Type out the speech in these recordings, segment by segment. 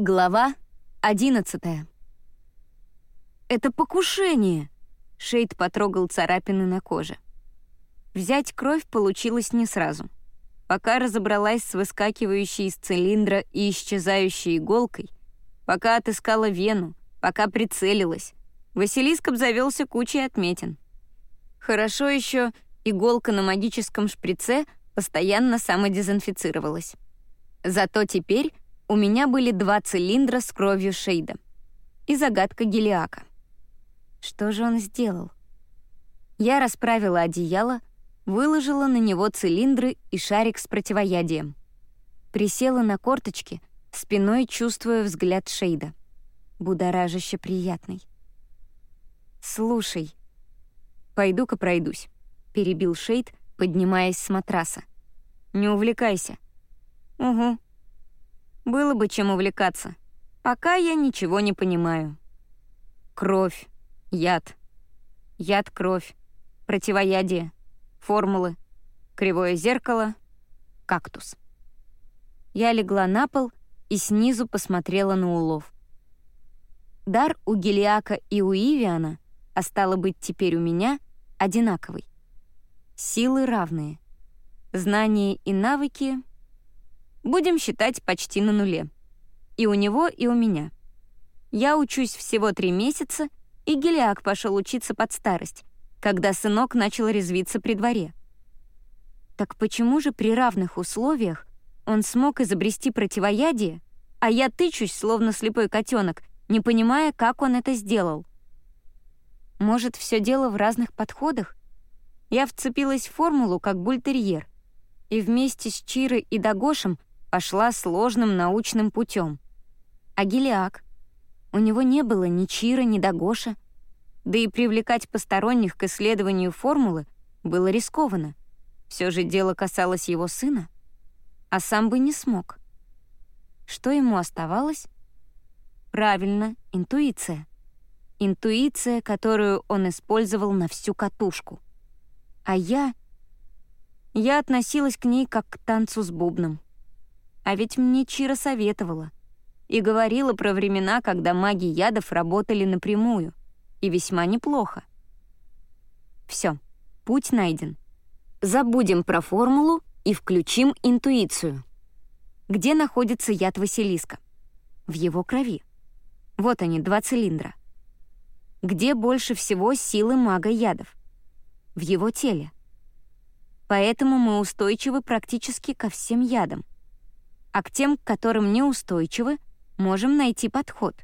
Глава 11 «Это покушение!» — Шейд потрогал царапины на коже. Взять кровь получилось не сразу. Пока разобралась с выскакивающей из цилиндра и исчезающей иголкой, пока отыскала вену, пока прицелилась, Василиск обзавелся кучей отметин. Хорошо еще иголка на магическом шприце постоянно самодезинфицировалась. Зато теперь у меня были два цилиндра с кровью Шейда и загадка Гелиака. Что же он сделал? Я расправила одеяло, выложила на него цилиндры и шарик с противоядием. Присела на корточки, спиной чувствуя взгляд Шейда. Будоражище приятный. «Слушай, пойду-ка пройдусь», — перебил Шейд, поднимаясь с матраса. «Не увлекайся». «Угу», было бы чем увлекаться. Пока я ничего не понимаю. Кровь. Яд. Яд-кровь. Противоядие. Формулы. Кривое зеркало. Кактус. Я легла на пол и снизу посмотрела на улов. Дар у Гелиака и у Ивиана, а стало быть теперь у меня, одинаковый. Силы равные. Знания и навыки Будем считать почти на нуле. И у него, и у меня. Я учусь всего три месяца, и Гелиак пошел учиться под старость, когда сынок начал резвиться при дворе. Так почему же при равных условиях он смог изобрести противоядие, а я тычусь, словно слепой котенок, не понимая, как он это сделал? Может, все дело в разных подходах? Я вцепилась в формулу, как бультерьер, и вместе с Чирой и Дагошем пошла сложным научным путем. А Гелиак? У него не было ни Чира, ни Дагоша. Да и привлекать посторонних к исследованию формулы было рискованно. Все же дело касалось его сына. А сам бы не смог. Что ему оставалось? Правильно, интуиция. Интуиция, которую он использовал на всю катушку. А я... Я относилась к ней как к танцу с бубном. А ведь мне Чира советовала. И говорила про времена, когда маги ядов работали напрямую. И весьма неплохо. Все, путь найден. Забудем про формулу и включим интуицию. Где находится яд Василиска? В его крови. Вот они, два цилиндра. Где больше всего силы мага ядов? В его теле. Поэтому мы устойчивы практически ко всем ядам а к тем, к которым неустойчивы, можем найти подход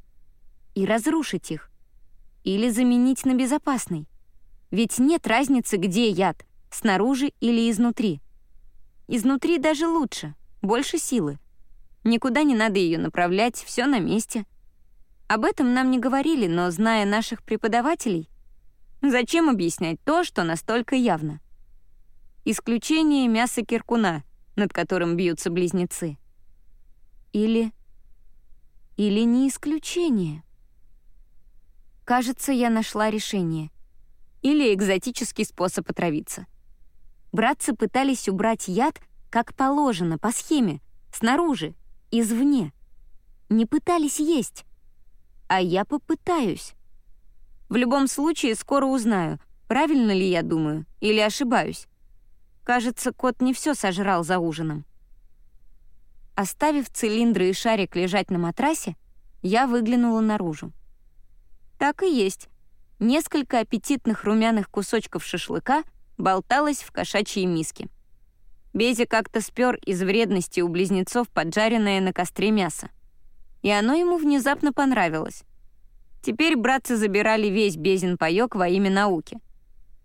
и разрушить их, или заменить на безопасный. Ведь нет разницы, где яд, снаружи или изнутри. Изнутри даже лучше, больше силы. Никуда не надо ее направлять, все на месте. Об этом нам не говорили, но, зная наших преподавателей, зачем объяснять то, что настолько явно? Исключение мяса киркуна, над которым бьются близнецы. Или... Или не исключение? Кажется, я нашла решение. Или экзотический способ отравиться. Братцы пытались убрать яд, как положено, по схеме, снаружи, извне. Не пытались есть. А я попытаюсь. В любом случае, скоро узнаю, правильно ли я думаю или ошибаюсь. Кажется, кот не все сожрал за ужином. Оставив цилиндры и шарик лежать на матрасе, я выглянула наружу. Так и есть. Несколько аппетитных румяных кусочков шашлыка болталось в кошачьей миске. Безя как-то спер из вредности у близнецов поджаренное на костре мясо. И оно ему внезапно понравилось. Теперь братцы забирали весь Безин паёк во имя науки.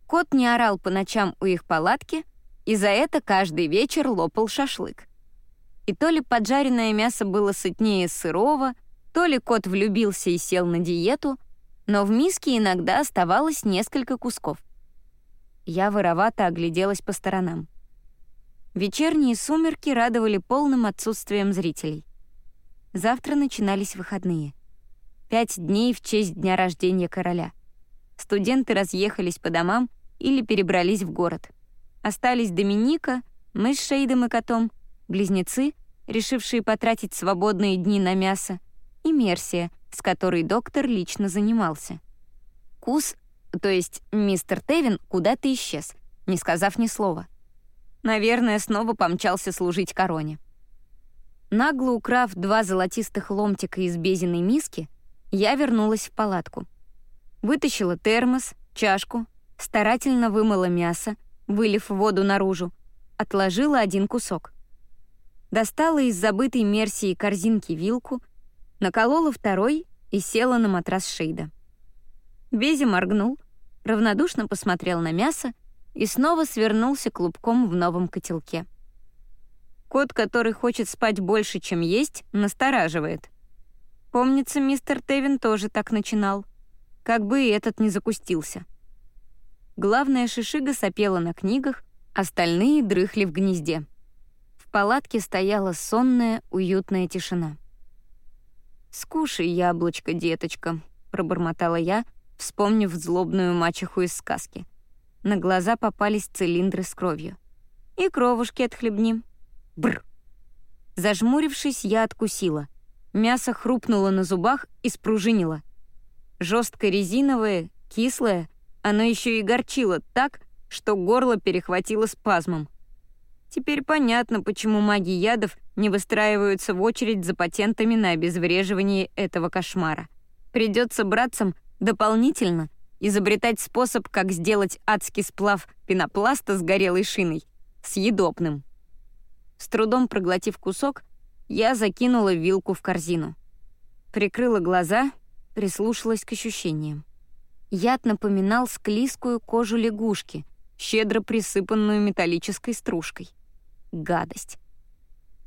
Кот не орал по ночам у их палатки, и за это каждый вечер лопал шашлык. И то ли поджаренное мясо было сытнее сырого, то ли кот влюбился и сел на диету, но в миске иногда оставалось несколько кусков. Я воровато огляделась по сторонам. Вечерние сумерки радовали полным отсутствием зрителей. Завтра начинались выходные. Пять дней в честь дня рождения короля. Студенты разъехались по домам или перебрались в город. Остались Доминика, мы с Шейдом и котом, близнецы, решившие потратить свободные дни на мясо, иммерсия, с которой доктор лично занимался. Кус, то есть мистер Тевин, куда-то исчез, не сказав ни слова. Наверное, снова помчался служить короне. Нагло украв два золотистых ломтика из безиной миски, я вернулась в палатку. Вытащила термос, чашку, старательно вымыла мясо, вылив воду наружу, отложила один кусок. Достала из забытой Мерсии корзинки вилку, наколола второй и села на матрас Шейда. Бези моргнул, равнодушно посмотрел на мясо и снова свернулся клубком в новом котелке. Кот, который хочет спать больше, чем есть, настораживает. Помнится, мистер Тевин тоже так начинал. Как бы и этот не закустился. Главная шишига сопела на книгах, остальные дрыхли в гнезде. Палатке стояла сонная, уютная тишина. «Скушай яблочко, деточка», — пробормотала я, вспомнив злобную мачеху из сказки. На глаза попались цилиндры с кровью. «И кровушки отхлебни». Бр. Зажмурившись, я откусила. Мясо хрупнуло на зубах и спружинило. Жестко резиновое, кислое — оно еще и горчило так, что горло перехватило спазмом. Теперь понятно, почему маги ядов не выстраиваются в очередь за патентами на обезвреживание этого кошмара. Придется братцам дополнительно изобретать способ, как сделать адский сплав пенопласта с горелой шиной съедобным. С трудом проглотив кусок, я закинула вилку в корзину. Прикрыла глаза, прислушалась к ощущениям. Яд напоминал склизкую кожу лягушки, щедро присыпанную металлической стружкой. Гадость.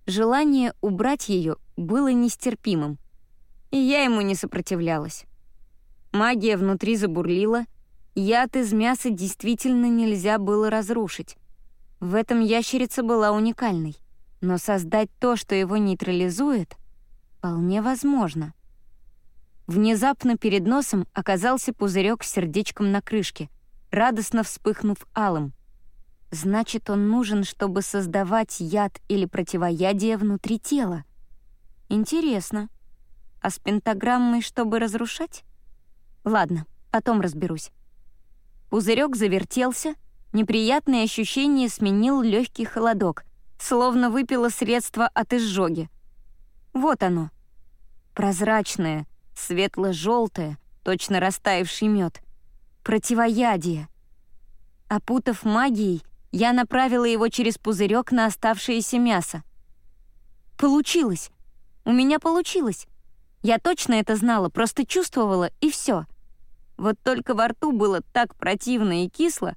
Желание убрать ее было нестерпимым, и я ему не сопротивлялась. Магия внутри забурлила, яд из мяса действительно нельзя было разрушить. В этом ящерица была уникальной, но создать то, что его нейтрализует, вполне возможно — Внезапно перед носом оказался пузырек с сердечком на крышке, радостно вспыхнув алым. Значит, он нужен, чтобы создавать яд или противоядие внутри тела. Интересно. А с пентаграммой, чтобы разрушать? Ладно, потом разберусь. Пузырек завертелся, неприятное ощущение сменил легкий холодок, словно выпило средство от изжоги. Вот оно. Прозрачное, светло-желтое, точно растаявший мед. Противоядие. Опутав магией, я направила его через пузырек на оставшееся мясо. Получилось! У меня получилось! Я точно это знала, просто чувствовала, и все. Вот только во рту было так противно и кисло,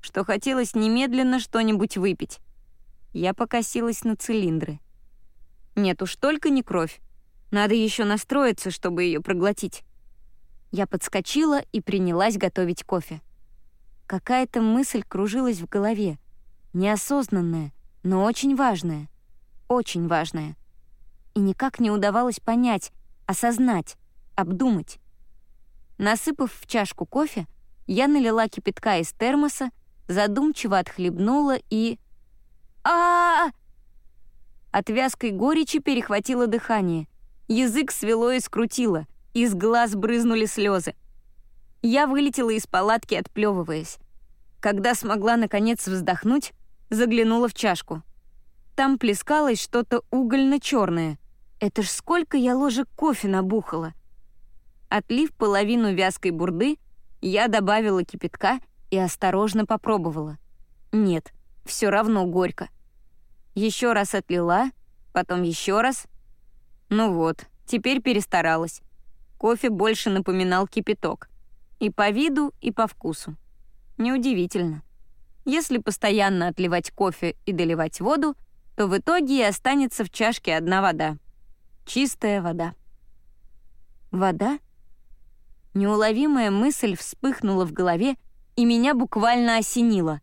что хотелось немедленно что-нибудь выпить. Я покосилась на цилиндры. Нет уж только не кровь. Надо еще настроиться, чтобы ее проглотить. Я подскочила и принялась готовить кофе. Какая-то мысль кружилась в голове. Неосознанная, но очень важная. Очень важная. И никак не удавалось понять, осознать, обдумать. Насыпав в чашку кофе, я налила кипятка из термоса, задумчиво отхлебнула и... а, -а, -а, От вязкой горечи перехватило дыхание — Язык свело и скрутило, из глаз брызнули слезы. Я вылетела из палатки, отплевываясь. Когда смогла, наконец, вздохнуть, заглянула в чашку. Там плескалось что-то угольно-черное. Это ж сколько я ложек кофе набухала. Отлив половину вязкой бурды, я добавила кипятка и осторожно попробовала. Нет, все равно горько. Еще раз отлила, потом еще раз — ну вот, теперь перестаралась. Кофе больше напоминал кипяток. И по виду, и по вкусу. Неудивительно. Если постоянно отливать кофе и доливать воду, то в итоге и останется в чашке одна вода. Чистая вода. Вода? Неуловимая мысль вспыхнула в голове и меня буквально осенила.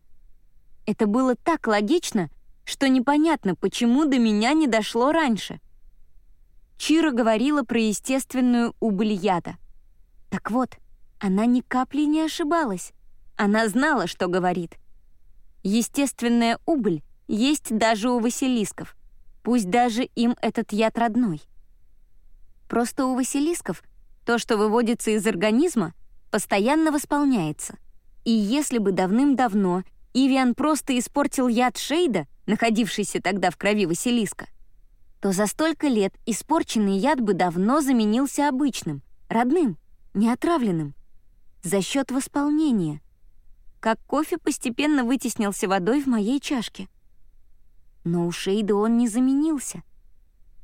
Это было так логично, что непонятно, почему до меня не дошло раньше. Чира говорила про естественную убыль яда. Так вот, она ни капли не ошибалась. Она знала, что говорит. Естественная убыль есть даже у василисков, пусть даже им этот яд родной. Просто у василисков то, что выводится из организма, постоянно восполняется. И если бы давным-давно Ивиан просто испортил яд Шейда, находившийся тогда в крови Василиска, то за столько лет испорченный яд бы давно заменился обычным, родным, неотравленным, за счет восполнения, как кофе постепенно вытеснился водой в моей чашке. Но у Шейда он не заменился.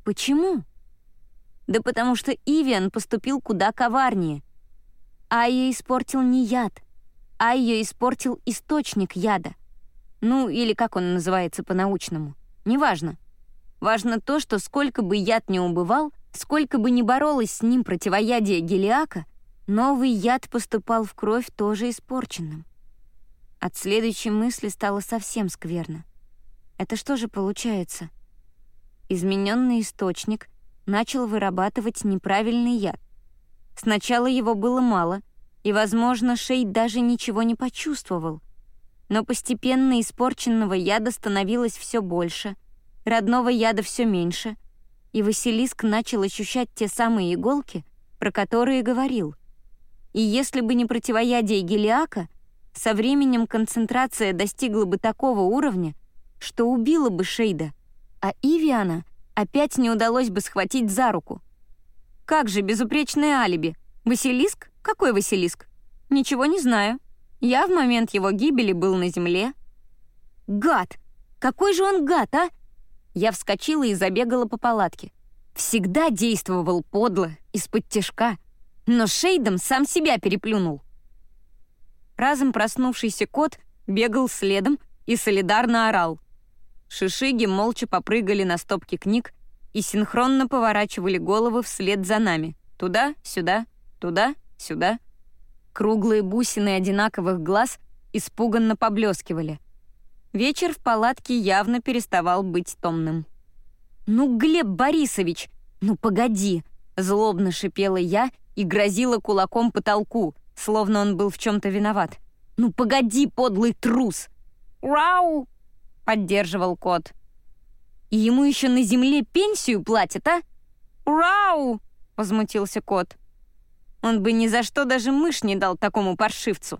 Почему? Да потому что Ивиан поступил куда коварнее. Айя испортил не яд, Айя испортил источник яда. Ну, или как он называется по-научному. Неважно. Важно то, что сколько бы яд не убывал, сколько бы ни боролась с ним противоядие гелиака, новый яд поступал в кровь тоже испорченным. От следующей мысли стало совсем скверно. Это что же получается? Измененный источник начал вырабатывать неправильный яд. Сначала его было мало, и, возможно, Шейд даже ничего не почувствовал. Но постепенно испорченного яда становилось все больше, родного яда все меньше, и Василиск начал ощущать те самые иголки, про которые говорил. И если бы не противоядие гелиака — со временем концентрация достигла бы такого уровня, что убила бы Шейда, а Ивиана опять не удалось бы схватить за руку. Как же безупречное алиби? Василиск? Какой Василиск? Ничего не знаю. Я в момент его гибели был на земле. Гад! Какой же он гад, а? Я вскочила и забегала по палатке. Всегда действовал подло, из-под тяжка, но Шейдом сам себя переплюнул. Разом проснувшийся кот бегал следом и солидарно орал. Шишиги молча попрыгали на стопки книг и синхронно поворачивали головы вслед за нами. Туда, сюда, туда, сюда. Круглые бусины одинаковых глаз испуганно поблескивали. Вечер в палатке явно переставал быть томным. «Ну, Глеб Борисович, ну погоди!» Злобно шипела я и грозила кулаком потолку, словно он был в чем-то виноват. «Ну погоди, подлый трус!» «Рау!» — поддерживал кот. «И ему еще на земле пенсию платят, а?» «Рау!» — возмутился кот. Он бы ни за что даже мышь не дал такому паршивцу.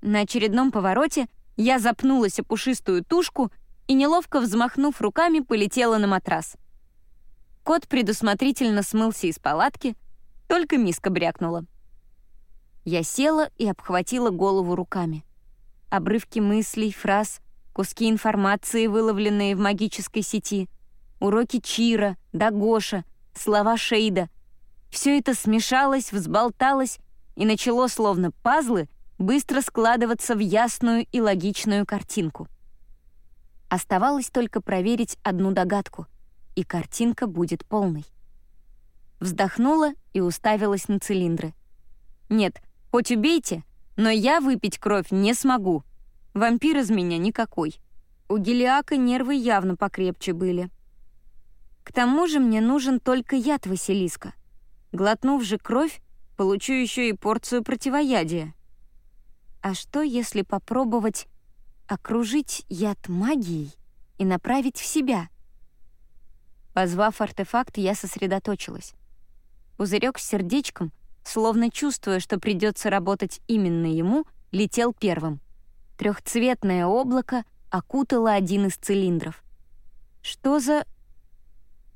На очередном повороте я запнулась о пушистую тушку и, неловко взмахнув руками, полетела на матрас. Кот предусмотрительно смылся из палатки, только миска брякнула. Я села и обхватила голову руками. Обрывки мыслей, фраз, куски информации, выловленные в магической сети, уроки Чира, Дагоша, слова Шейда. Все это смешалось, взболталось и начало, словно пазлы, быстро складываться в ясную и логичную картинку. Оставалось только проверить одну догадку, и картинка будет полной. Вздохнула и уставилась на цилиндры. Нет, Хоть убейте, но я выпить кровь не смогу. Вампир из меня никакой. У Гелиака нервы явно покрепче были. К тому же мне нужен только яд Василиска. Глотнув же кровь, получу еще и порцию противоядия. А что, если попробовать окружить яд магией и направить в себя? Позвав артефакт, я сосредоточилась. Пузырек с сердечком словно чувствуя, что придется работать именно ему, летел первым. Трехцветное облако окутало один из цилиндров. Что за...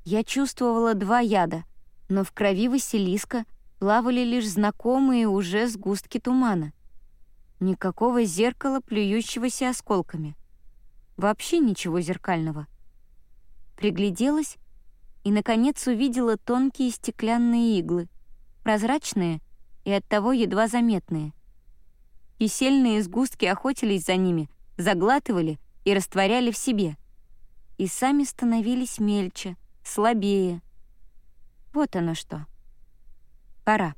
Я чувствовала два яда, но в крови Василиска плавали лишь знакомые уже сгустки тумана. Никакого зеркала, плюющегося осколками. Вообще ничего зеркального. Пригляделась и, наконец, увидела тонкие стеклянные иглы — прозрачные и оттого едва заметные. Кисельные сгустки охотились за ними, заглатывали и растворяли в себе. И сами становились мельче, слабее. Вот оно что. Пора,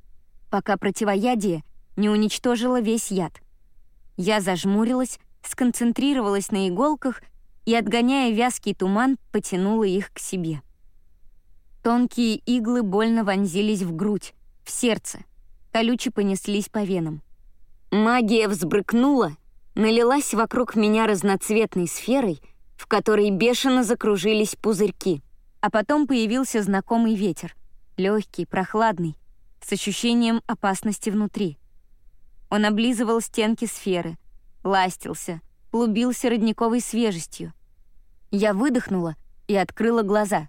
пока противоядие не уничтожило весь яд. Я зажмурилась, сконцентрировалась на иголках и, отгоняя вязкий туман, потянула их к себе. Тонкие иглы больно вонзились в грудь, в сердце. Колючи понеслись по венам. Магия взбрыкнула, налилась вокруг меня разноцветной сферой, в которой бешено закружились пузырьки. А потом появился знакомый ветер. легкий, прохладный, с ощущением опасности внутри. Он облизывал стенки сферы, ластился, клубился родниковой свежестью. Я выдохнула и открыла глаза.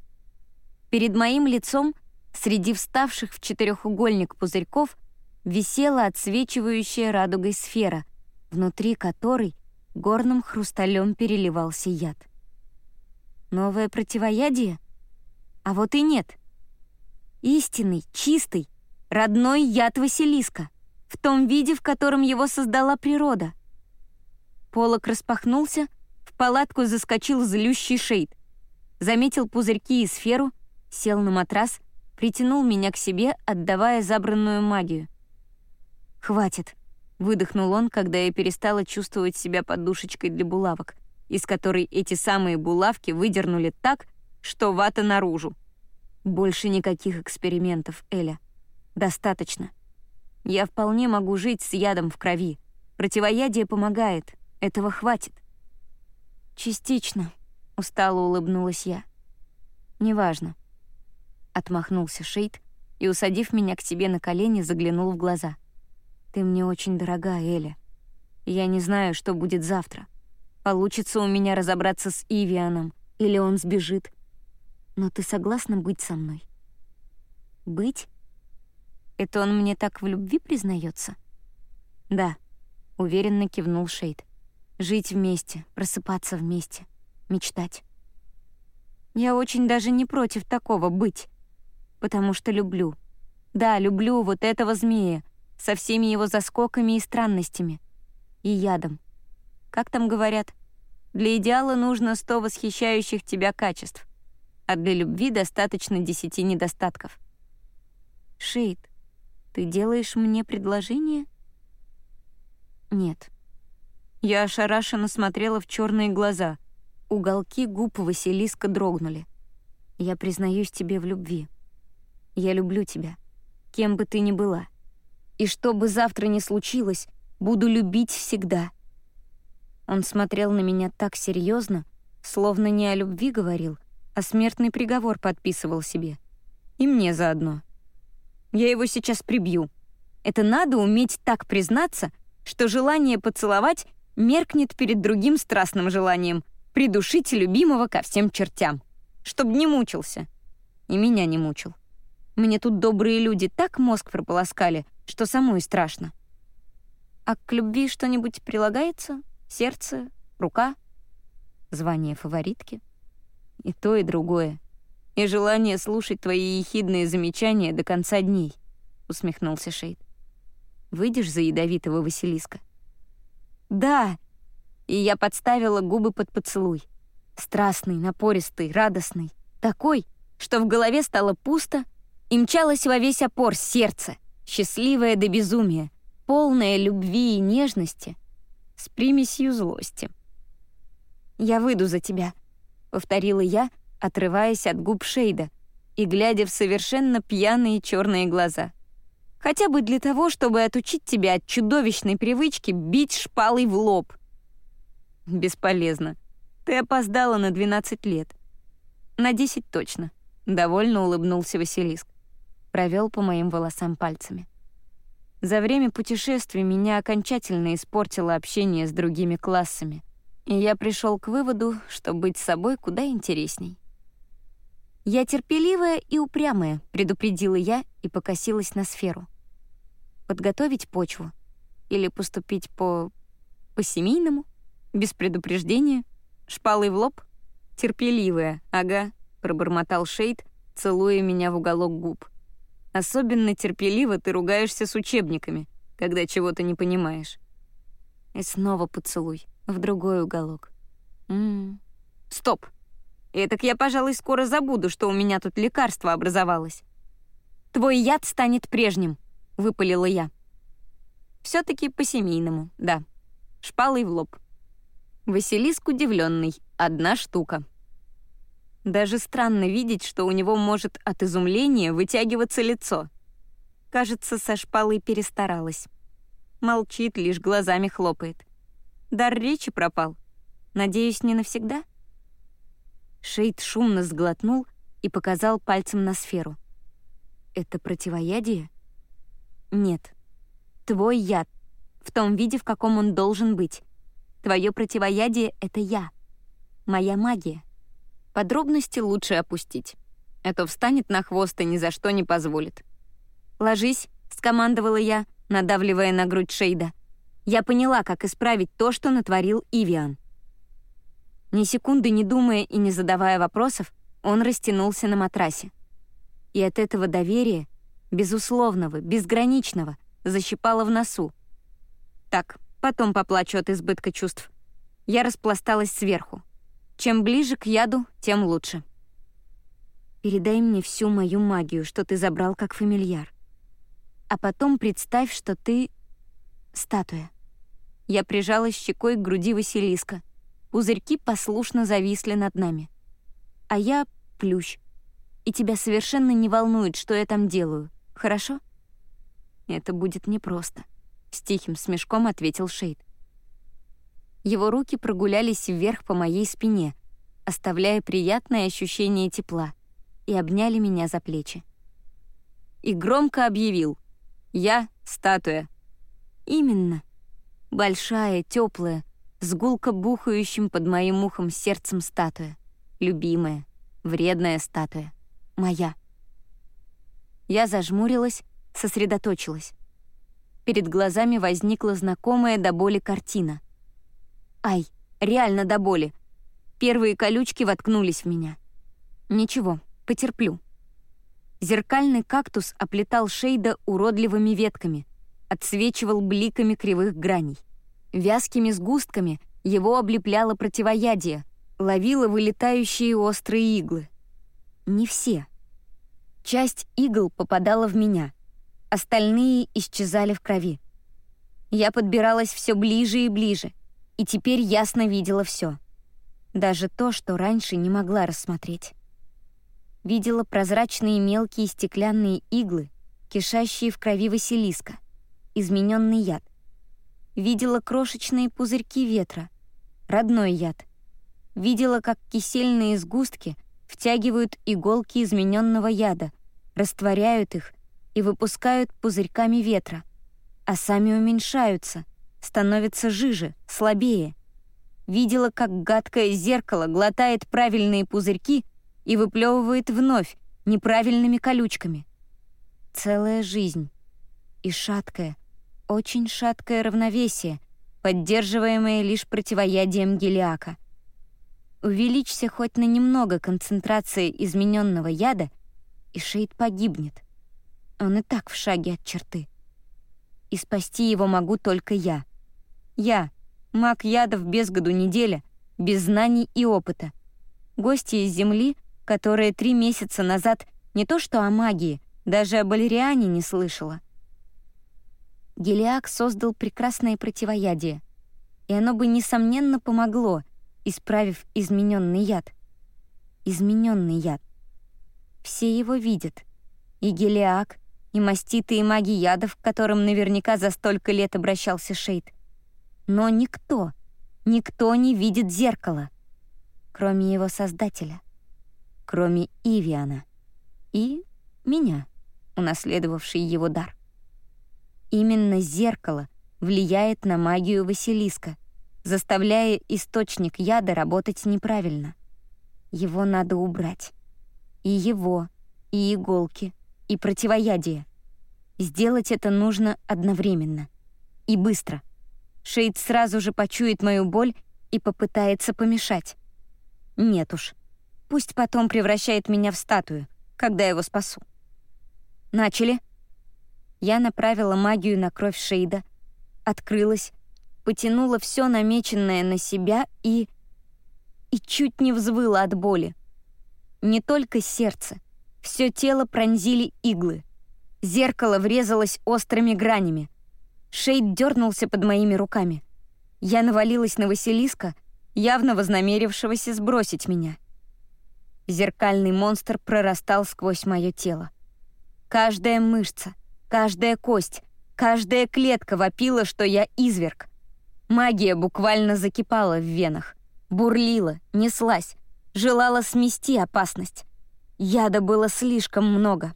Перед моим лицом, среди вставших в четырехугольник пузырьков, висела отсвечивающая радугой сфера, внутри которой горным хрусталем переливался яд. Новое противоядие? А вот и нет. Истинный, чистый, родной яд Василиска, в том виде, в котором его создала природа. Полок распахнулся, в палатку заскочил злющий шейд. Заметил пузырьки и сферу, сел на матрас, притянул меня к себе, отдавая забранную магию. «Хватит», — выдохнул он, когда я перестала чувствовать себя подушечкой для булавок, из которой эти самые булавки выдернули так, что вата наружу. Больше никаких экспериментов, Эля. Достаточно. Я вполне могу жить с ядом в крови. Противоядие помогает. Этого хватит. Частично, устало улыбнулась я. Неважно. Отмахнулся Шейд и, усадив меня к себе на колени, заглянул в глаза. Ты мне очень дорога, Эля. Я не знаю, что будет завтра. Получится у меня разобраться с Ивианом, или он сбежит. Но ты согласна быть со мной? Быть? Это он мне так в любви признается? Да, уверенно кивнул Шейд. Жить вместе, просыпаться вместе, мечтать. Я очень даже не против такого быть, потому что люблю. Да, люблю вот этого змея со всеми его заскоками и странностями. И ядом. Как там говорят? Для идеала нужно сто восхищающих тебя качеств, а для любви достаточно десяти недостатков. Шейд, ты делаешь мне предложение? Нет. Я ошарашенно смотрела в черные глаза. Уголки губ Василиска дрогнули. Я признаюсь тебе в любви. Я люблю тебя, кем бы ты ни была. И что бы завтра ни случилось, буду любить всегда. Он смотрел на меня так серьезно, словно не о любви говорил, а смертный приговор подписывал себе. И мне заодно. Я его сейчас прибью. Это надо уметь так признаться, что желание поцеловать меркнет перед другим страстным желанием придушить любимого ко всем чертям, чтоб не мучился. И меня не мучил. Мне тут добрые люди так мозг прополоскали, что самой страшно. А к любви что-нибудь прилагается? Сердце? Рука? Звание фаворитки? И то, и другое. И желание слушать твои ехидные замечания до конца дней, усмехнулся Шейд. Выйдешь за ядовитого Василиска? «Да!» И я подставила губы под поцелуй. Страстный, напористый, радостный. Такой, что в голове стало пусто и мчалось во весь опор сердце, счастливое до безумия, полное любви и нежности, с примесью злости. «Я выйду за тебя», — повторила я, отрываясь от губ Шейда и глядя в совершенно пьяные черные глаза — Хотя бы для того, чтобы отучить тебя от чудовищной привычки бить шпалой в лоб. Бесполезно. Ты опоздала на 12 лет. На 10 точно. Довольно улыбнулся Василиск. Провел по моим волосам пальцами. За время путешествий меня окончательно испортило общение с другими классами, и я пришел к выводу, что быть собой куда интересней. «Я терпеливая и упрямая», — предупредила я и покосилась на сферу. «Подготовить почву? Или поступить по... по-семейному? Без предупреждения? Шпалой в лоб? Терпеливая, ага», — пробормотал Шейд, целуя меня в уголок губ. «Особенно терпеливо ты ругаешься с учебниками, когда чего-то не понимаешь». И снова поцелуй, в другой уголок. М -м -м. «Стоп!» Этак я, пожалуй, скоро забуду, что у меня тут лекарство образовалось. «Твой яд станет прежним», — выпалила я. все таки по-семейному, да. Шпалой в лоб. Василиск удивленный, одна штука. Даже странно видеть, что у него может от изумления вытягиваться лицо. Кажется, со шпалой перестаралась. Молчит, лишь глазами хлопает. Дар речи пропал. Надеюсь, не навсегда? Шейд шумно сглотнул и показал пальцем на сферу. Это противоядие? Нет. Твой яд. В том виде, в каком он должен быть. Твое противоядие — это я. Моя магия. Подробности лучше опустить. А то встанет на хвост и ни за что не позволит. «Ложись», — скомандовала я, надавливая на грудь Шейда. Я поняла, как исправить то, что натворил Ивиан. Ни секунды не думая и не задавая вопросов, он растянулся на матрасе. И от этого доверия, безусловного, безграничного, защипало в носу. Так, потом поплачу от избытка чувств. Я распласталась сверху. Чем ближе к яду, тем лучше. Передай мне всю мою магию, что ты забрал как фамильяр. А потом представь, что ты — статуя. Я прижалась щекой к груди Василиска. Пузырьки послушно зависли над нами. А я — плющ. И тебя совершенно не волнует, что я там делаю. Хорошо? Это будет непросто. С тихим смешком ответил Шейд. Его руки прогулялись вверх по моей спине, оставляя приятное ощущение тепла, и обняли меня за плечи. И громко объявил «Я — статуя». Именно. Большая, теплая, с гулко бухающим под моим ухом сердцем статуя. Любимая, вредная статуя. Моя. Я зажмурилась, сосредоточилась. Перед глазами возникла знакомая до боли картина — Ай, реально до боли. Первые колючки воткнулись в меня. Ничего, потерплю. Зеркальный кактус оплетал Шейда уродливыми ветками, отсвечивал бликами кривых граней. Вязкими сгустками его облепляло противоядие, ловило вылетающие острые иглы. Не все. Часть игл попадала в меня, остальные исчезали в крови. Я подбиралась все ближе и ближе — и теперь ясно видела все. Даже то, что раньше не могла рассмотреть. Видела прозрачные мелкие стеклянные иглы, кишащие в крови Василиска, измененный яд. Видела крошечные пузырьки ветра, родной яд. Видела, как кисельные сгустки втягивают иголки измененного яда, растворяют их и выпускают пузырьками ветра, а сами уменьшаются, становится жиже, слабее. Видела, как гадкое зеркало глотает правильные пузырьки и выплевывает вновь неправильными колючками. Целая жизнь. И шаткое, очень шаткое равновесие, поддерживаемое лишь противоядием гелиака. Увеличься хоть на немного концентрация измененного яда, и Шейд погибнет. Он и так в шаге от черты. И спасти его могу только я — я, маг ядов без году неделя, без знаний и опыта. Гости из Земли, которая три месяца назад не то что о магии, даже о балериане не слышала. Гелиак создал прекрасное противоядие, и оно бы, несомненно, помогло, исправив измененный яд. Измененный яд. Все его видят. И Гелиак, и маститые маги ядов, к которым наверняка за столько лет обращался Шейд — но никто, никто не видит зеркала, кроме его создателя, кроме Ивиана и меня, унаследовавший его дар. Именно зеркало влияет на магию Василиска, заставляя источник яда работать неправильно. Его надо убрать. И его, и иголки, и противоядие. Сделать это нужно одновременно. И быстро — Шейд сразу же почует мою боль и попытается помешать. Нет уж. Пусть потом превращает меня в статую, когда его спасу. Начали. Я направила магию на кровь Шейда, открылась, потянула все намеченное на себя и... и чуть не взвыла от боли. Не только сердце, все тело пронзили иглы. Зеркало врезалось острыми гранями — Шейд дернулся под моими руками. Я навалилась на Василиска, явно вознамерившегося сбросить меня. Зеркальный монстр прорастал сквозь мое тело. Каждая мышца, каждая кость, каждая клетка вопила, что я изверг. Магия буквально закипала в венах, бурлила, неслась, желала смести опасность. Яда было слишком много.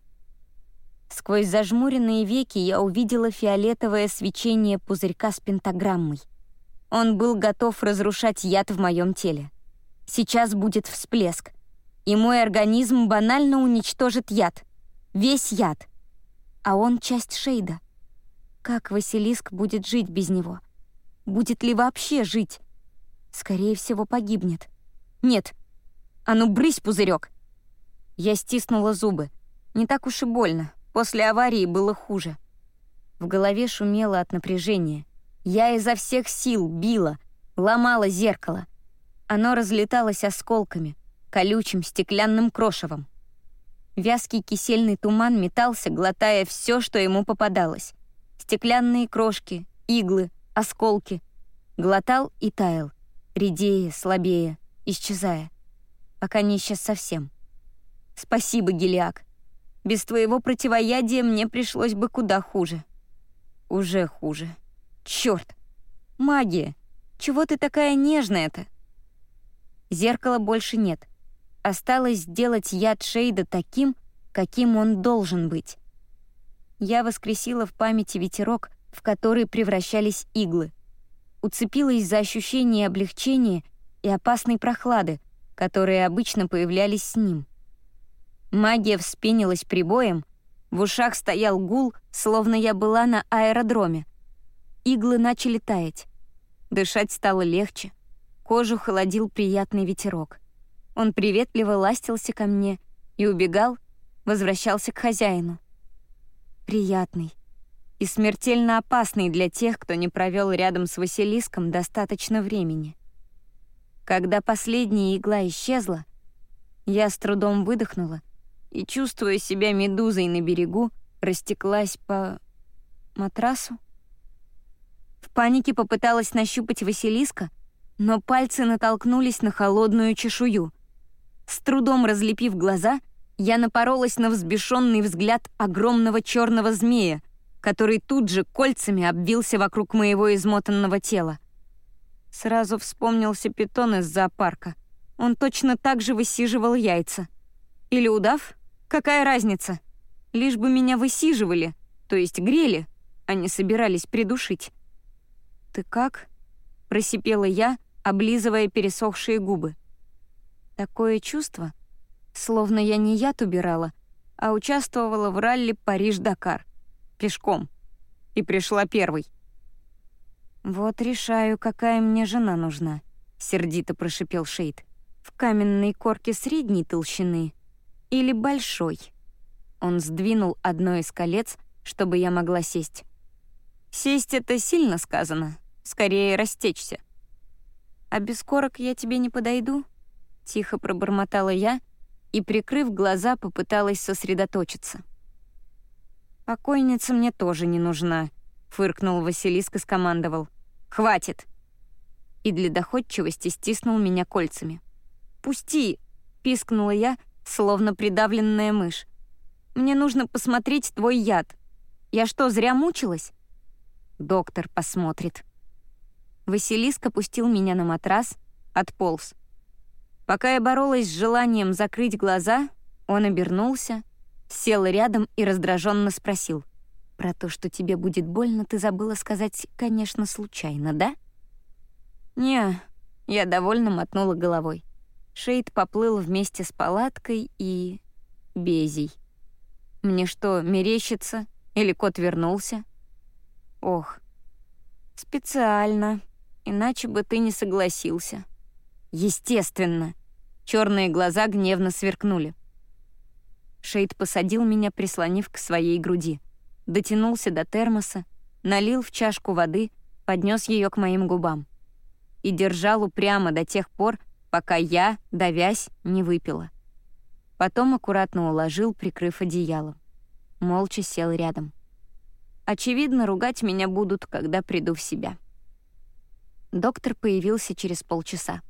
Сквозь зажмуренные веки я увидела фиолетовое свечение пузырька с пентаграммой. Он был готов разрушать яд в моем теле. Сейчас будет всплеск, и мой организм банально уничтожит яд. Весь яд. А он часть Шейда. Как Василиск будет жить без него? Будет ли вообще жить? Скорее всего, погибнет. Нет. А ну, брысь, пузырек. Я стиснула зубы. Не так уж и больно. После аварии было хуже. В голове шумело от напряжения. Я изо всех сил била, ломала зеркало. Оно разлеталось осколками, колючим стеклянным крошевом. Вязкий кисельный туман метался, глотая все, что ему попадалось. Стеклянные крошки, иглы, осколки. Глотал и таял, редея, слабее, исчезая, пока не исчез совсем. Спасибо, Гелиак. Без твоего противоядия мне пришлось бы куда хуже. Уже хуже. Черт! Магия! Чего ты такая нежная-то? Зеркала больше нет. Осталось сделать яд Шейда таким, каким он должен быть. Я воскресила в памяти ветерок, в который превращались иглы. Уцепилась за ощущение облегчения и опасной прохлады, которые обычно появлялись с ним. Магия вспенилась прибоем, в ушах стоял гул, словно я была на аэродроме. Иглы начали таять. Дышать стало легче. Кожу холодил приятный ветерок. Он приветливо ластился ко мне и убегал, возвращался к хозяину. Приятный и смертельно опасный для тех, кто не провел рядом с Василиском достаточно времени. Когда последняя игла исчезла, я с трудом выдохнула и, чувствуя себя медузой на берегу, растеклась по матрасу. В панике попыталась нащупать Василиска, но пальцы натолкнулись на холодную чешую. С трудом разлепив глаза, я напоролась на взбешенный взгляд огромного черного змея, который тут же кольцами обвился вокруг моего измотанного тела. Сразу вспомнился питон из зоопарка. Он точно так же высиживал яйца. Или удав? Какая разница? Лишь бы меня высиживали, то есть грели, а не собирались придушить. «Ты как?» — просипела я, облизывая пересохшие губы. Такое чувство, словно я не яд убирала, а участвовала в ралли Париж-Дакар. Пешком. И пришла первой. «Вот решаю, какая мне жена нужна», — сердито прошипел Шейд. «В каменной корке средней толщины или большой?» Он сдвинул одно из колец, чтобы я могла сесть. «Сесть — это сильно сказано. Скорее растечься». «А без корок я тебе не подойду?» — тихо пробормотала я и, прикрыв глаза, попыталась сосредоточиться. «Покойница мне тоже не нужна», — фыркнул Василиск и скомандовал. «Хватит!» И для доходчивости стиснул меня кольцами. «Пусти!» — пискнула я, словно придавленная мышь. «Мне нужно посмотреть твой яд. Я что, зря мучилась?» «Доктор посмотрит». Василиск опустил меня на матрас, отполз. Пока я боролась с желанием закрыть глаза, он обернулся, сел рядом и раздраженно спросил. «Про то, что тебе будет больно, ты забыла сказать, конечно, случайно, да?» «Не», — я довольно мотнула головой. Шейд поплыл вместе с палаткой и... Безей. «Мне что, мерещится? Или кот вернулся?» «Ох, специально», Иначе бы ты не согласился. Естественно. Черные глаза гневно сверкнули. Шейд посадил меня, прислонив к своей груди. Дотянулся до термоса, налил в чашку воды, поднес ее к моим губам. И держал упрямо до тех пор, пока я, давясь, не выпила. Потом аккуратно уложил, прикрыв одеялом. Молча сел рядом. Очевидно, ругать меня будут, когда приду в себя. Доктор появился через полчаса.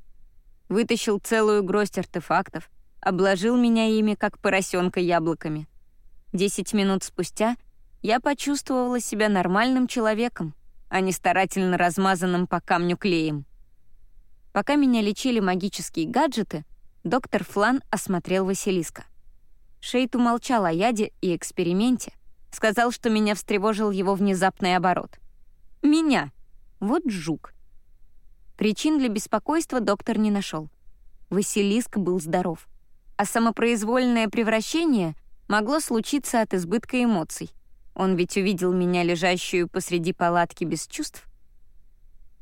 Вытащил целую гроздь артефактов, обложил меня ими, как поросенка яблоками. Десять минут спустя я почувствовала себя нормальным человеком, а не старательно размазанным по камню клеем. Пока меня лечили магические гаджеты, доктор Флан осмотрел Василиска. Шейт умолчал о яде и эксперименте, Сказал, что меня встревожил его внезапный оборот. Меня. Вот жук. Причин для беспокойства доктор не нашел. Василиск был здоров. А самопроизвольное превращение могло случиться от избытка эмоций. Он ведь увидел меня, лежащую посреди палатки без чувств.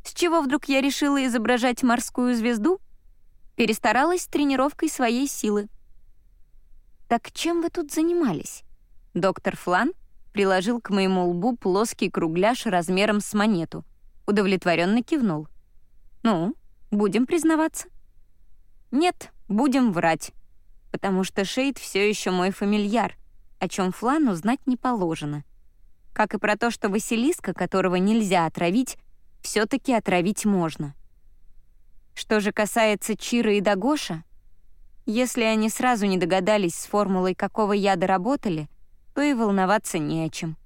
С чего вдруг я решила изображать морскую звезду? Перестаралась с тренировкой своей силы. «Так чем вы тут занимались?» Доктор Флан приложил к моему лбу плоский кругляш размером с монету. Удовлетворенно кивнул. «Ну, будем признаваться?» «Нет, будем врать, потому что Шейд все еще мой фамильяр, о чем Флану знать не положено. Как и про то, что Василиска, которого нельзя отравить, все таки отравить можно. Что же касается Чира и Дагоша, если они сразу не догадались с формулой, какого яда работали, то и волноваться не о чем.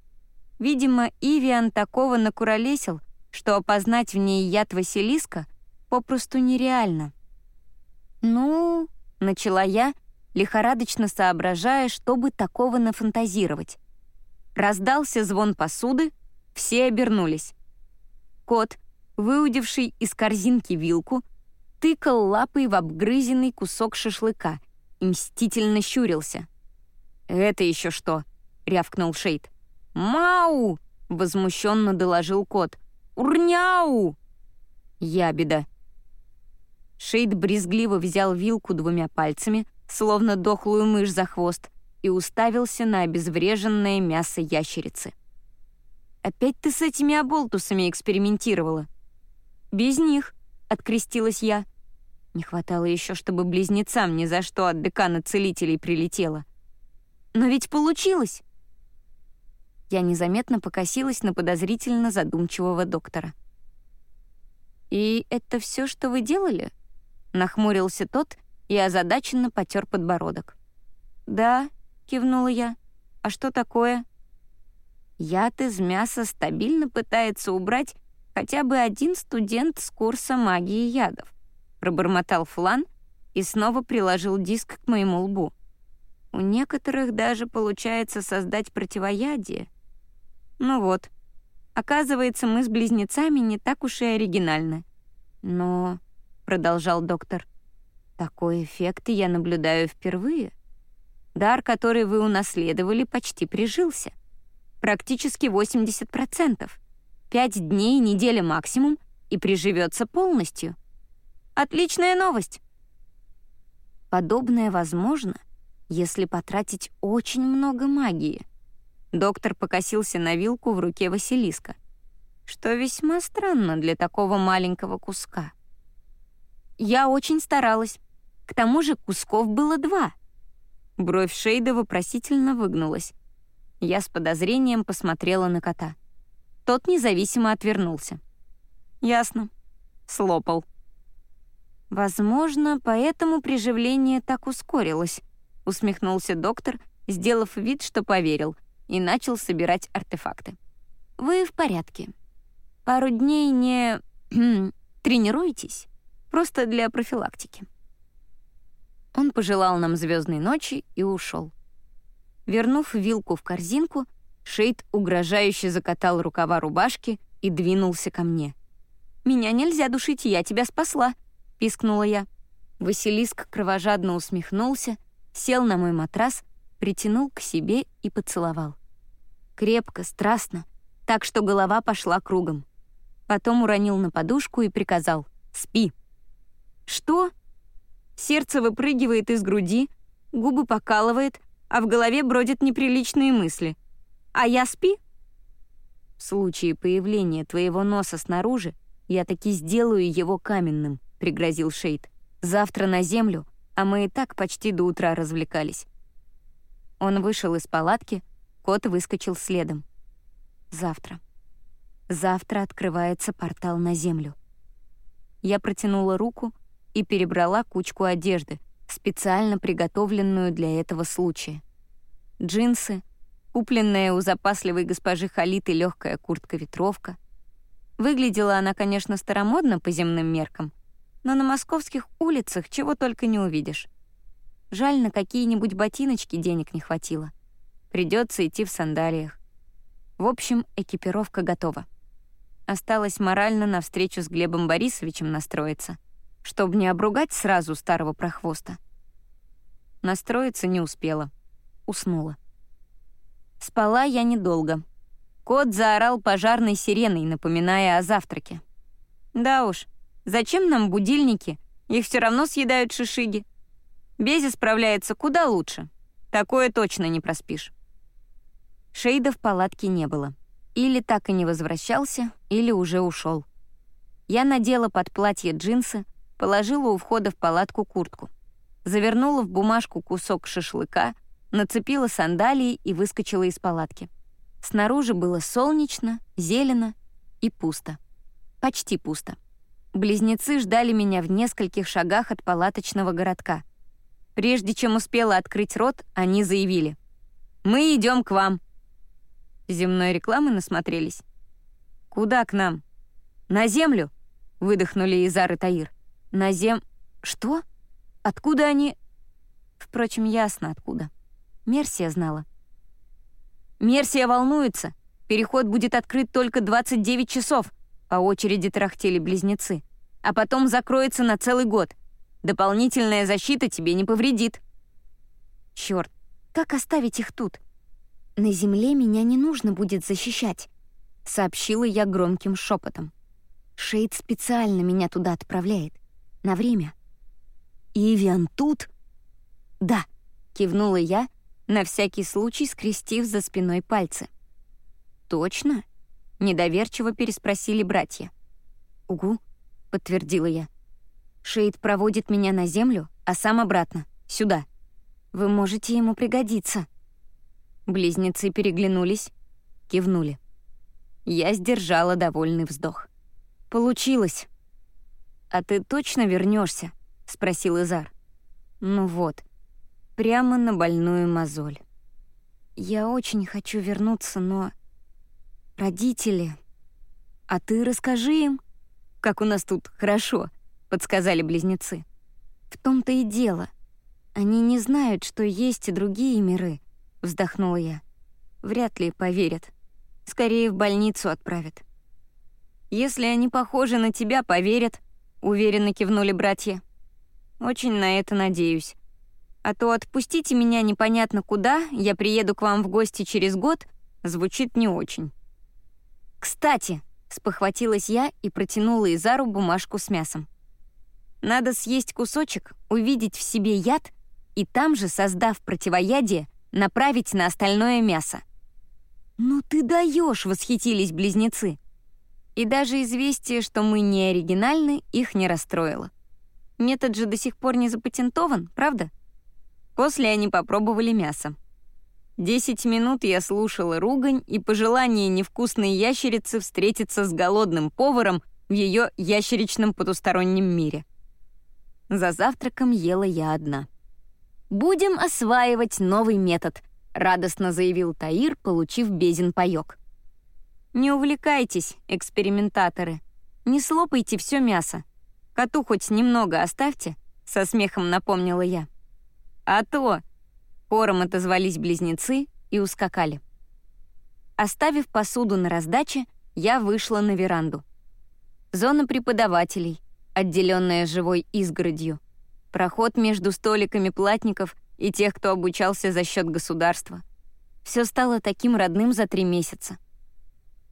Видимо, Ивиан такого накуролесил, что опознать в ней яд Василиска попросту нереально. «Ну...» — начала я, лихорадочно соображая, чтобы такого нафантазировать. Раздался звон посуды, все обернулись. Кот, выудивший из корзинки вилку, тыкал лапой в обгрызенный кусок шашлыка и мстительно щурился. «Это еще что?» — рявкнул Шейд. «Мау!» — возмущенно доложил кот. «Урняу!» «Ябеда!» Шейд брезгливо взял вилку двумя пальцами, словно дохлую мышь за хвост, и уставился на обезвреженное мясо ящерицы. «Опять ты с этими оболтусами экспериментировала?» «Без них», — открестилась я. Не хватало еще, чтобы близнецам ни за что от декана целителей прилетело. «Но ведь получилось!» Я незаметно покосилась на подозрительно задумчивого доктора. «И это все, что вы делали?» Нахмурился тот и озадаченно потер подбородок. «Да», — кивнула я. «А что такое?» Яд из мяса стабильно пытается убрать хотя бы один студент с курса магии ядов. Пробормотал Флан и снова приложил диск к моему лбу. У некоторых даже получается создать противоядие. Ну вот, оказывается, мы с близнецами не так уж и оригинальны. Но продолжал доктор. Такой эффект я наблюдаю впервые. Дар, который вы унаследовали, почти прижился. Практически 80%. Пять дней, неделя максимум, и приживется полностью. Отличная новость. Подобное возможно, если потратить очень много магии. Доктор покосился на вилку в руке Василиска, что весьма странно для такого маленького куска. Я очень старалась. К тому же кусков было два. Бровь Шейда вопросительно выгнулась. Я с подозрением посмотрела на кота. Тот независимо отвернулся. «Ясно. Слопал». «Возможно, поэтому приживление так ускорилось», — усмехнулся доктор, сделав вид, что поверил, и начал собирать артефакты. «Вы в порядке. Пару дней не... тренируетесь?» Просто для профилактики. Он пожелал нам звездной ночи и ушел. Вернув вилку в корзинку, Шейд угрожающе закатал рукава рубашки и двинулся ко мне. «Меня нельзя душить, я тебя спасла», — пискнула я. Василиск кровожадно усмехнулся, сел на мой матрас, притянул к себе и поцеловал. Крепко, страстно, так что голова пошла кругом. Потом уронил на подушку и приказал «Спи». «Что?» Сердце выпрыгивает из груди, губы покалывает, а в голове бродят неприличные мысли. «А я спи?» «В случае появления твоего носа снаружи, я таки сделаю его каменным», — пригрозил Шейд. «Завтра на землю, а мы и так почти до утра развлекались». Он вышел из палатки, кот выскочил следом. «Завтра. Завтра открывается портал на землю». Я протянула руку, и перебрала кучку одежды, специально приготовленную для этого случая. Джинсы, купленная у запасливой госпожи Халиты легкая куртка-ветровка. Выглядела она, конечно, старомодно по земным меркам, но на московских улицах чего только не увидишь. Жаль, на какие-нибудь ботиночки денег не хватило. Придется идти в сандалиях. В общем, экипировка готова. Осталось морально на встречу с Глебом Борисовичем настроиться, чтобы не обругать сразу старого прохвоста. Настроиться не успела. Уснула. Спала я недолго. Кот заорал пожарной сиреной, напоминая о завтраке. Да уж, зачем нам будильники? Их все равно съедают шишиги. Безя справляется куда лучше. Такое точно не проспишь. Шейда в палатке не было. Или так и не возвращался, или уже ушел. Я надела под платье джинсы, положила у входа в палатку куртку. Завернула в бумажку кусок шашлыка, нацепила сандалии и выскочила из палатки. Снаружи было солнечно, зелено и пусто. Почти пусто. Близнецы ждали меня в нескольких шагах от палаточного городка. Прежде чем успела открыть рот, они заявили. «Мы идем к вам». Земной рекламы насмотрелись. «Куда к нам?» «На землю!» — выдохнули Изар и Таир. «На зем... Что? Откуда они...» Впрочем, ясно откуда. Мерсия знала. «Мерсия волнуется. Переход будет открыт только 29 часов», — по очереди трахтели близнецы. «А потом закроется на целый год. Дополнительная защита тебе не повредит». «Чёрт, как оставить их тут?» «На земле меня не нужно будет защищать», — сообщила я громким шепотом. «Шейд специально меня туда отправляет. На время». «Ивиан тут?» «Да», — кивнула я, на всякий случай скрестив за спиной пальцы. «Точно?» — недоверчиво переспросили братья. «Угу», — подтвердила я. «Шейд проводит меня на землю, а сам обратно, сюда. Вы можете ему пригодиться». Близнецы переглянулись, кивнули. Я сдержала довольный вздох. «Получилось!» «А ты точно вернешься? спросил Изар. «Ну вот, прямо на больную мозоль. Я очень хочу вернуться, но... Родители... А ты расскажи им, как у нас тут хорошо», — подсказали близнецы. «В том-то и дело. Они не знают, что есть и другие миры, — вздохнула я. «Вряд ли поверят. Скорее в больницу отправят». «Если они похожи на тебя, поверят», — уверенно кивнули братья. «Очень на это надеюсь. А то «отпустите меня непонятно куда, я приеду к вам в гости через год» звучит не очень. «Кстати», — спохватилась я и протянула Изару бумажку с мясом. «Надо съесть кусочек, увидеть в себе яд и там же, создав противоядие, направить на остальное мясо. «Ну ты даешь!» — восхитились близнецы. И даже известие, что мы не оригинальны, их не расстроило. Метод же до сих пор не запатентован, правда? После они попробовали мясо. Десять минут я слушала ругань и пожелание невкусной ящерицы встретиться с голодным поваром в ее ящеричном потустороннем мире. За завтраком ела я одна. «Будем осваивать новый метод», — радостно заявил Таир, получив безин паёк. «Не увлекайтесь, экспериментаторы. Не слопайте все мясо. Коту хоть немного оставьте», — со смехом напомнила я. «А то!» — хором отозвались близнецы и ускакали. Оставив посуду на раздаче, я вышла на веранду. Зона преподавателей, отделенная живой изгородью — проход между столиками платников и тех, кто обучался за счет государства. Все стало таким родным за три месяца.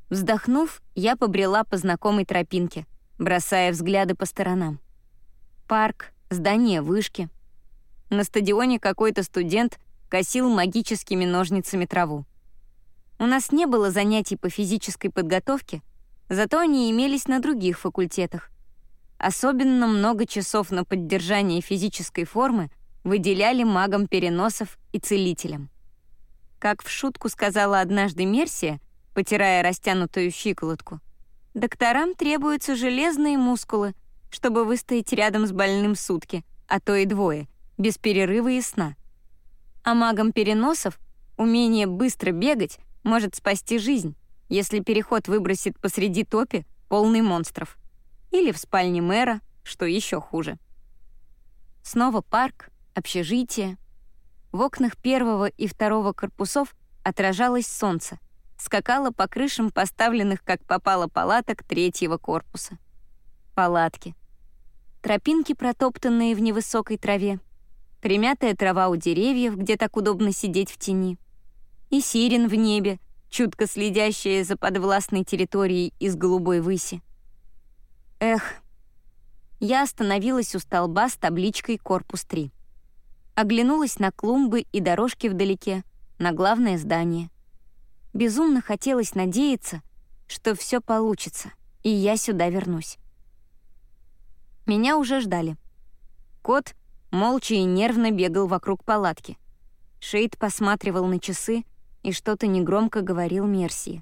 Вздохнув, я побрела по знакомой тропинке, бросая взгляды по сторонам. Парк, здание вышки. На стадионе какой-то студент косил магическими ножницами траву. У нас не было занятий по физической подготовке, зато они имелись на других факультетах. Особенно много часов на поддержание физической формы выделяли магам переносов и целителям. Как в шутку сказала однажды Мерсия, потирая растянутую щиколотку, докторам требуются железные мускулы, чтобы выстоять рядом с больным сутки, а то и двое, без перерыва и сна. А магам переносов умение быстро бегать может спасти жизнь, если переход выбросит посреди топи полный монстров или в спальне мэра, что еще хуже. Снова парк, общежитие. В окнах первого и второго корпусов отражалось солнце, скакала по крышам поставленных как попало палаток третьего корпуса. Палатки. Тропинки, протоптанные в невысокой траве. Примятая трава у деревьев, где так удобно сидеть в тени. И сирен в небе, чутко следящая за подвластной территорией из голубой выси. Эх, я остановилась у столба с табличкой «Корпус 3». Оглянулась на клумбы и дорожки вдалеке, на главное здание. Безумно хотелось надеяться, что все получится, и я сюда вернусь. Меня уже ждали. Кот молча и нервно бегал вокруг палатки. Шейд посматривал на часы и что-то негромко говорил Мерсии.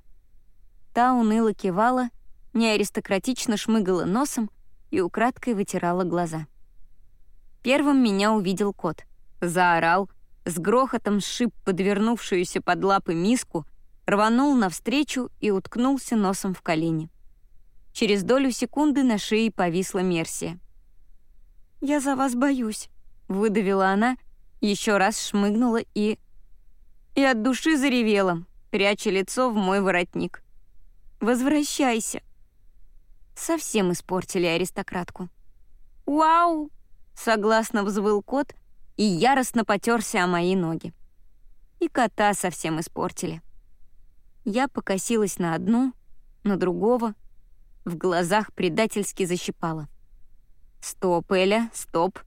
Та уныло кивала, неаристократично шмыгала носом и украдкой вытирала глаза. Первым меня увидел кот. Заорал, с грохотом сшиб подвернувшуюся под лапы миску рванул навстречу и уткнулся носом в колени. Через долю секунды на шее повисла Мерсия. «Я за вас боюсь», — выдавила она, еще раз шмыгнула и... И от души заревела, пряча лицо в мой воротник. «Возвращайся!» Совсем испортили аристократку. «Вау!» — согласно взвыл кот и яростно потерся о мои ноги. И кота совсем испортили. Я покосилась на одну, на другого. В глазах предательски защипала. «Стоп, Эля, стоп!»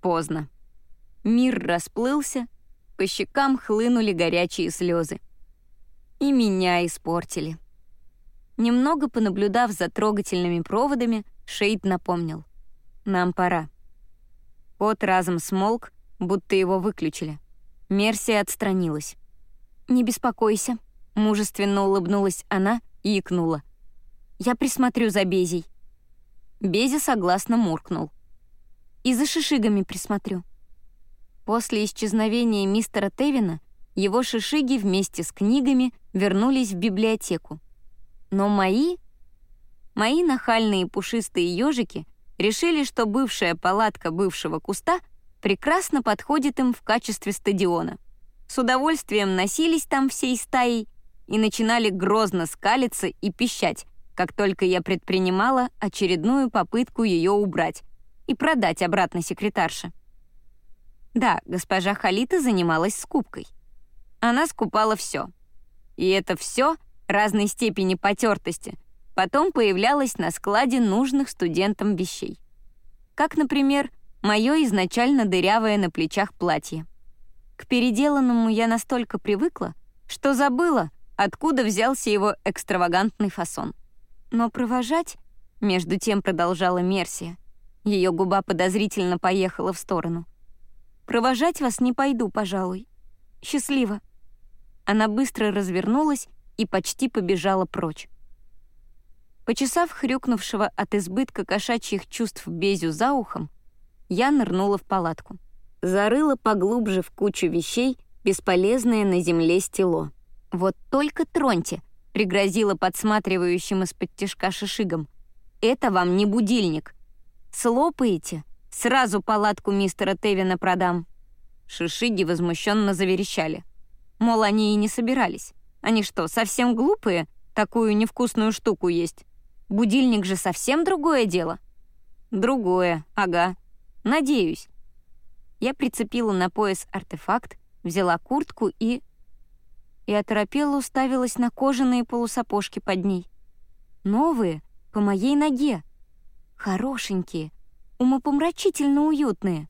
Поздно. Мир расплылся, по щекам хлынули горячие слезы. И меня испортили. Немного понаблюдав за трогательными проводами, Шейд напомнил. «Нам пора». Кот разом смолк, будто его выключили. Мерсия отстранилась. «Не беспокойся», Мужественно улыбнулась она и икнула. «Я присмотрю за Безей». Безя согласно муркнул. «И за шишигами присмотрю». После исчезновения мистера Тевина его шишиги вместе с книгами вернулись в библиотеку. Но мои... Мои нахальные пушистые ежики решили, что бывшая палатка бывшего куста прекрасно подходит им в качестве стадиона. С удовольствием носились там всей стаей и начинали грозно скалиться и пищать, как только я предпринимала очередную попытку ее убрать и продать обратно секретарше. Да, госпожа Халита занималась скупкой. Она скупала все. И это все разной степени потертости потом появлялось на складе нужных студентам вещей. Как, например, мое изначально дырявое на плечах платье. К переделанному я настолько привыкла, что забыла, откуда взялся его экстравагантный фасон. Но провожать, между тем продолжала Мерсия. Ее губа подозрительно поехала в сторону. «Провожать вас не пойду, пожалуй. Счастливо». Она быстро развернулась и почти побежала прочь. Почесав хрюкнувшего от избытка кошачьих чувств Безю за ухом, я нырнула в палатку. Зарыла поглубже в кучу вещей бесполезное на земле стело. «Вот только троньте», — пригрозила подсматривающим из-под тяжка шишигом. «Это вам не будильник. Слопаете? Сразу палатку мистера Тевина продам». Шишиги возмущенно заверещали. Мол, они и не собирались. Они что, совсем глупые? Такую невкусную штуку есть. Будильник же совсем другое дело. Другое, ага. Надеюсь. Я прицепила на пояс артефакт, взяла куртку и и оторопела уставилась на кожаные полусапожки под ней. Новые, по моей ноге. Хорошенькие, умопомрачительно уютные.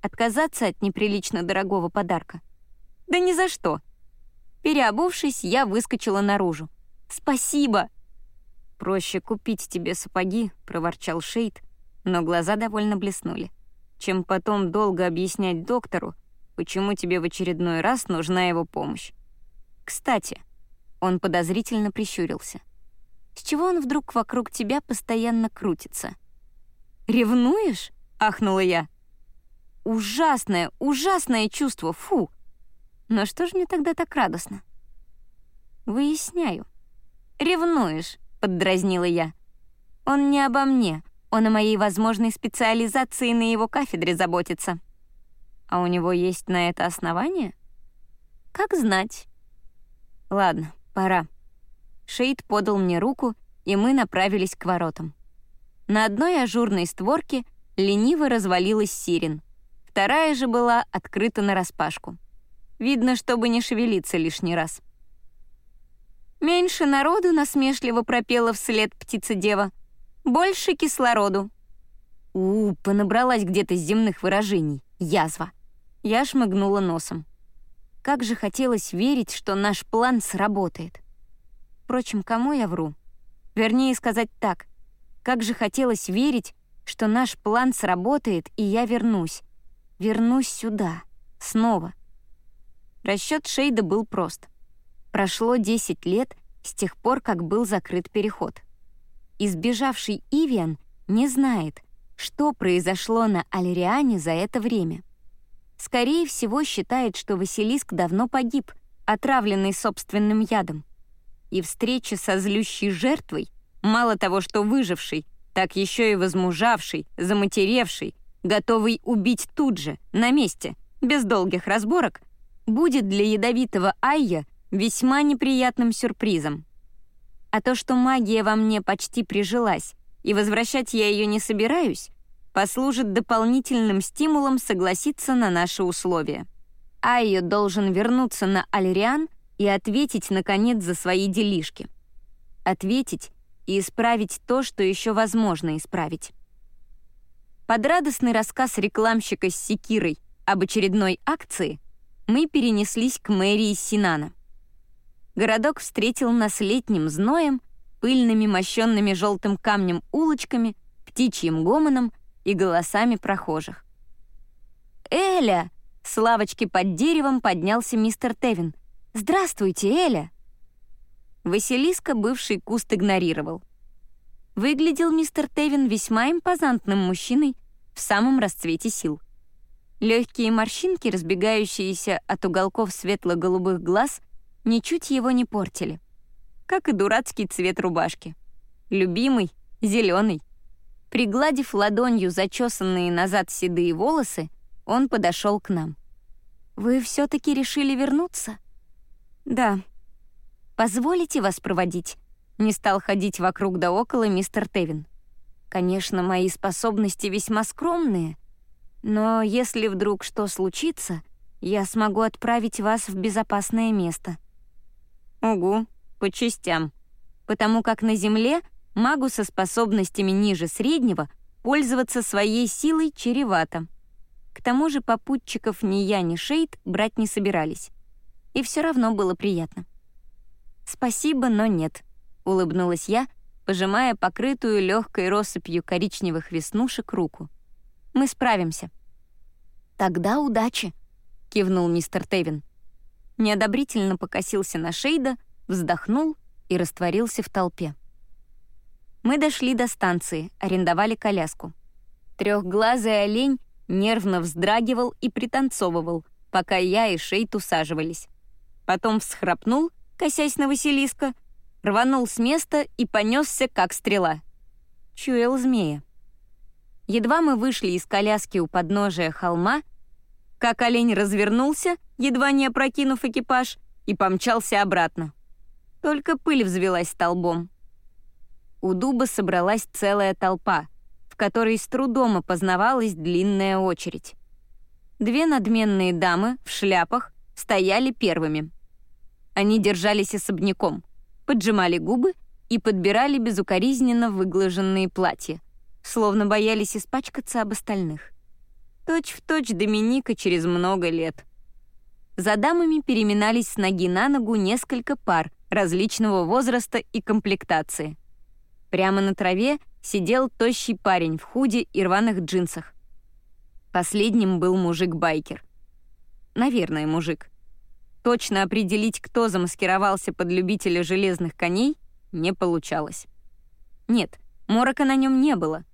Отказаться от неприлично дорогого подарка? Да ни за что. Переобувшись, я выскочила наружу. «Спасибо!» «Проще купить тебе сапоги», — проворчал Шейд, но глаза довольно блеснули, чем потом долго объяснять доктору, почему тебе в очередной раз нужна его помощь. Кстати, он подозрительно прищурился. С чего он вдруг вокруг тебя постоянно крутится? Ревнуешь? ахнула я. Ужасное, ужасное чувство, фу. Но что же мне тогда так радостно? Выясняю. Ревнуешь, поддразнила я. Он не обо мне, он о моей возможной специализации на его кафедре заботится. А у него есть на это основание? Как знать. Ладно, пора. Шейд подал мне руку, и мы направились к воротам. На одной ажурной створке лениво развалилась сирен. Вторая же была открыта нараспашку. Видно, чтобы не шевелиться лишний раз. «Меньше народу», — насмешливо пропела вслед птица-дева. «Больше кислороду». У, понабралась где-то земных выражений. Язва. Я шмыгнула носом. Как же хотелось верить, что наш план сработает. Впрочем, кому я вру? Вернее сказать так. Как же хотелось верить, что наш план сработает, и я вернусь. Вернусь сюда. Снова. Расчет Шейда был прост. Прошло 10 лет с тех пор, как был закрыт переход. Избежавший Ивиан не знает, что произошло на Алериане за это время. Скорее всего, считает, что Василиск давно погиб, отравленный собственным ядом. И встреча со злющей жертвой, мало того, что выживший, так еще и возмужавший, заматеревший, готовый убить тут же, на месте, без долгих разборок, будет для ядовитого Айя весьма неприятным сюрпризом. А то, что магия во мне почти прижилась, и возвращать я ее не собираюсь, послужит дополнительным стимулом согласиться на наши условия. Айо должен вернуться на Альриан и ответить, наконец, за свои делишки. Ответить и исправить то, что еще возможно исправить. Под радостный рассказ рекламщика с секирой об очередной акции мы перенеслись к мэрии Синана. Городок встретил нас летним зноем, пыльными мощенными желтым камнем улочками, птичьим гомоном и голосами прохожих. «Эля!» — с лавочки под деревом поднялся мистер Тевин. «Здравствуйте, Эля!» Василиска бывший куст игнорировал. Выглядел мистер Тевин весьма импозантным мужчиной в самом расцвете сил. Легкие морщинки, разбегающиеся от уголков светло-голубых глаз, ничуть его не портили. Как и дурацкий цвет рубашки. Любимый, зеленый. Пригладив ладонью зачесанные назад седые волосы, он подошел к нам. «Вы все-таки решили вернуться?» «Да». «Позволите вас проводить?» Не стал ходить вокруг да около мистер Тевин. «Конечно, мои способности весьма скромные, но если вдруг что случится, я смогу отправить вас в безопасное место». «Угу, по частям. Потому как на Земле магу со способностями ниже среднего пользоваться своей силой чревато. К тому же попутчиков ни я, ни Шейд брать не собирались. И все равно было приятно. «Спасибо, но нет», — улыбнулась я, пожимая покрытую легкой россыпью коричневых веснушек руку. «Мы справимся». «Тогда удачи», — кивнул мистер Тевин. Неодобрительно покосился на Шейда, вздохнул и растворился в толпе. Мы дошли до станции, арендовали коляску. Трехглазый олень нервно вздрагивал и пританцовывал, пока я и Шейт усаживались. Потом всхрапнул, косясь на Василиска, рванул с места и понесся, как стрела. Чуял змея. Едва мы вышли из коляски у подножия холма, как олень развернулся, едва не опрокинув экипаж, и помчался обратно. Только пыль взвелась столбом. У дуба собралась целая толпа, в которой с трудом опознавалась длинная очередь. Две надменные дамы в шляпах стояли первыми. Они держались особняком, поджимали губы и подбирали безукоризненно выглаженные платья, словно боялись испачкаться об остальных. Точь в точь Доминика через много лет. За дамами переминались с ноги на ногу несколько пар различного возраста и комплектации. Прямо на траве сидел тощий парень в худи и рваных джинсах. Последним был мужик-байкер. Наверное, мужик. Точно определить, кто замаскировался под любителя железных коней, не получалось. Нет, морока на нем не было.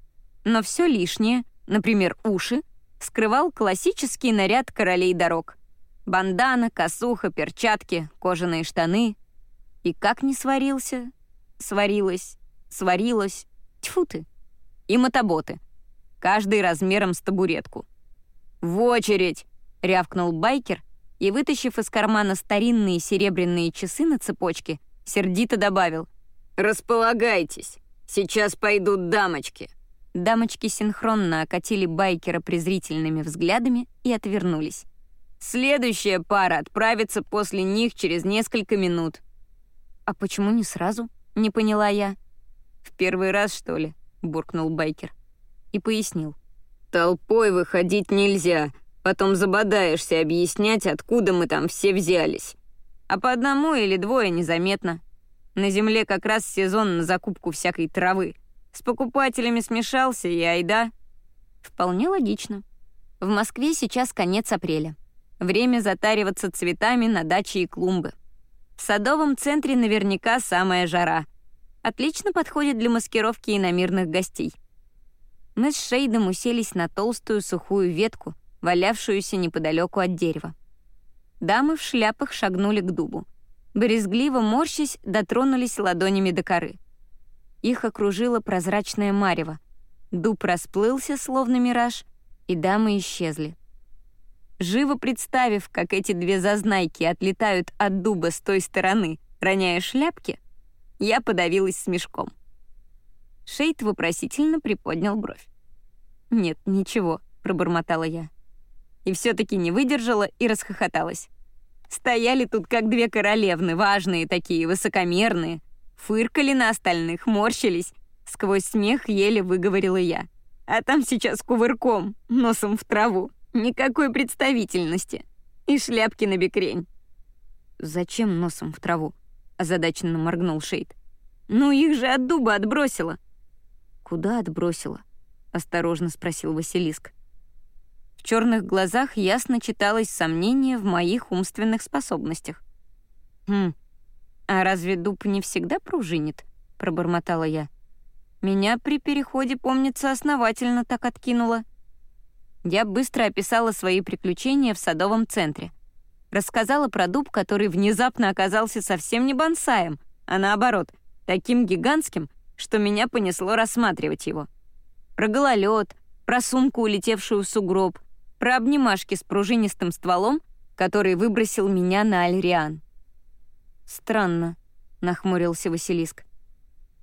Но все лишнее, например, уши, скрывал классический наряд королей дорог. Бандана, косуха, перчатки, кожаные штаны. И как не сварился, сварилась сварилась, тьфу ты, и мотоботы, каждый размером с табуретку. «В очередь!» — рявкнул байкер, и, вытащив из кармана старинные серебряные часы на цепочке, сердито добавил «Располагайтесь, сейчас пойдут дамочки». Дамочки синхронно окатили байкера презрительными взглядами и отвернулись. «Следующая пара отправится после них через несколько минут». «А почему не сразу?» — не поняла я. «В первый раз, что ли?» — буркнул байкер. И пояснил. «Толпой выходить нельзя, потом забодаешься объяснять, откуда мы там все взялись. А по одному или двое незаметно. На земле как раз сезон на закупку всякой травы. С покупателями смешался, и айда. Вполне логично. В Москве сейчас конец апреля. Время затариваться цветами на даче и клумбы. В садовом центре наверняка самая жара. Отлично подходит для маскировки иномирных гостей. Мы с Шейдом уселись на толстую сухую ветку, валявшуюся неподалеку от дерева. Дамы в шляпах шагнули к дубу. Борезгливо морщись, дотронулись ладонями до коры. Их окружило прозрачное марево. Дуб расплылся, словно мираж, и дамы исчезли. Живо представив, как эти две зазнайки отлетают от дуба с той стороны, роняя шляпки, я подавилась смешком. Шейд вопросительно приподнял бровь. «Нет, ничего», — пробормотала я. И все таки не выдержала и расхохоталась. Стояли тут как две королевны, важные такие, высокомерные, Фыркали на остальных, морщились. Сквозь смех еле выговорила я. А там сейчас кувырком, носом в траву. Никакой представительности. И шляпки на бекрень. «Зачем носом в траву?» — озадаченно моргнул Шейд. «Ну, их же от дуба отбросило». «Куда отбросило?» — осторожно спросил Василиск. В черных глазах ясно читалось сомнение в моих умственных способностях. «Хм, «А разве дуб не всегда пружинит?» — пробормотала я. «Меня при переходе, помнится, основательно так откинуло». Я быстро описала свои приключения в садовом центре. Рассказала про дуб, который внезапно оказался совсем не бонсаем, а наоборот, таким гигантским, что меня понесло рассматривать его. Про гололед, про сумку, улетевшую в сугроб, про обнимашки с пружинистым стволом, который выбросил меня на Альриан. «Странно», — нахмурился Василиск.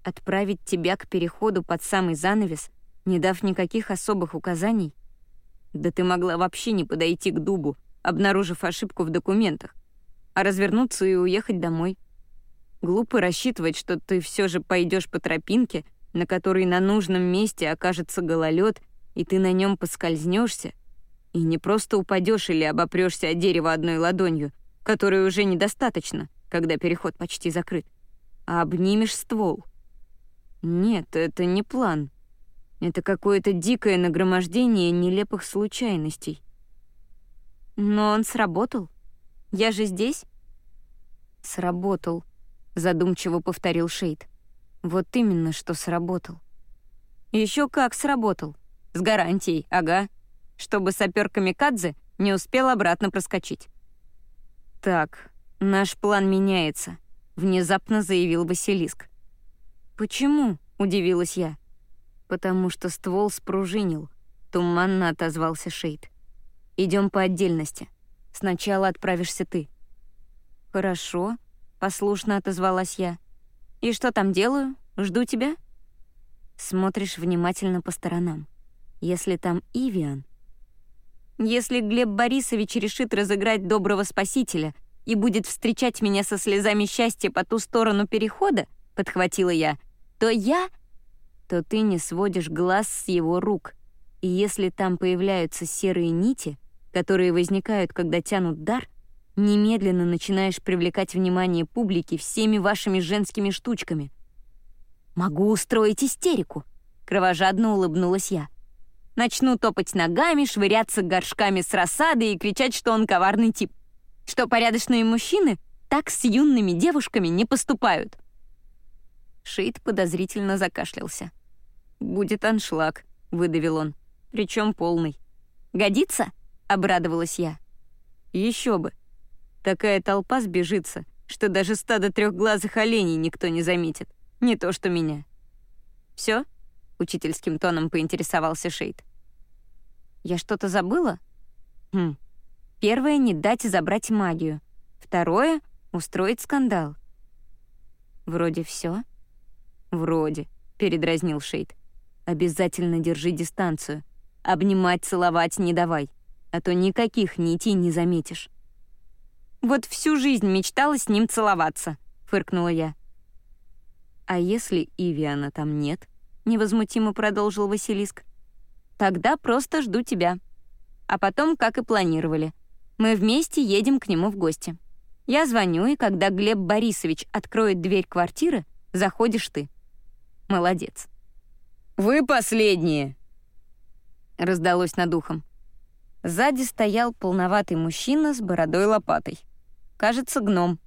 «Отправить тебя к переходу под самый занавес, не дав никаких особых указаний? Да ты могла вообще не подойти к дубу, обнаружив ошибку в документах, а развернуться и уехать домой. Глупо рассчитывать, что ты все же пойдешь по тропинке, на которой на нужном месте окажется гололед, и ты на нем поскользнешься, и не просто упадешь или обопрешься о дерево одной ладонью, которой уже недостаточно, когда переход почти закрыт, а обнимешь ствол. Нет, это не план. Это какое-то дикое нагромождение нелепых случайностей. Но он сработал. Я же здесь? Сработал, задумчиво повторил Шейд. Вот именно, что сработал. Еще как сработал. С гарантией, ага. Чтобы сапер Камикадзе не успел обратно проскочить. Так, «Наш план меняется», — внезапно заявил Василиск. «Почему?» — удивилась я. «Потому что ствол спружинил», — туманно отозвался Шейд. Идем по отдельности. Сначала отправишься ты». «Хорошо», — послушно отозвалась я. «И что там делаю? Жду тебя?» Смотришь внимательно по сторонам. Если там Ивиан... Если Глеб Борисович решит разыграть доброго спасителя — и будет встречать меня со слезами счастья по ту сторону перехода, подхватила я, то я... то ты не сводишь глаз с его рук. И если там появляются серые нити, которые возникают, когда тянут дар, немедленно начинаешь привлекать внимание публики всеми вашими женскими штучками. «Могу устроить истерику», — кровожадно улыбнулась я. Начну топать ногами, швыряться горшками с рассадой и кричать, что он коварный тип что порядочные мужчины так с юными девушками не поступают. Шейд подозрительно закашлялся. «Будет аншлаг», — выдавил он. Причем полный. «Годится?» — обрадовалась я. Еще бы. Такая толпа сбежится, что даже стадо трехглазых оленей никто не заметит. Не то что меня. Все? учительским тоном поинтересовался Шейд. «Я что-то забыла?» «Хм, Первое — не дать забрать магию. Второе — устроить скандал. «Вроде все. «Вроде», — передразнил Шейд. «Обязательно держи дистанцию. Обнимать, целовать не давай, а то никаких нитей не заметишь». «Вот всю жизнь мечтала с ним целоваться», — фыркнула я. «А если Ивиана там нет?» — невозмутимо продолжил Василиск. «Тогда просто жду тебя. А потом, как и планировали, мы вместе едем к нему в гости. Я звоню, и когда Глеб Борисович откроет дверь квартиры, заходишь ты. Молодец». «Вы последние!» — раздалось над ухом. Сзади стоял полноватый мужчина с бородой-лопатой. Кажется, гном.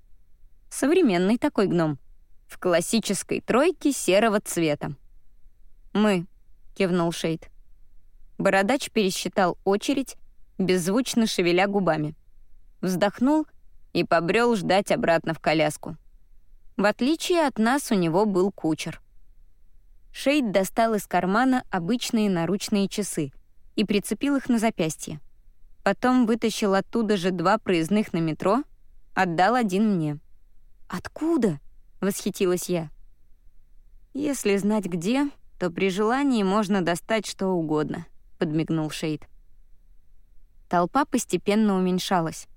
Современный такой гном. В классической тройке серого цвета. «Мы», — кивнул Шейд. Бородач пересчитал очередь, беззвучно шевеля губами. Вздохнул и побрел ждать обратно в коляску. В отличие от нас, у него был кучер. Шейд достал из кармана обычные наручные часы и прицепил их на запястье. Потом вытащил оттуда же два проездных на метро — Отдал один мне. «Откуда?» — восхитилась я. «Если знать где, то при желании можно достать что угодно», — подмигнул Шейд. Толпа постепенно уменьшалась.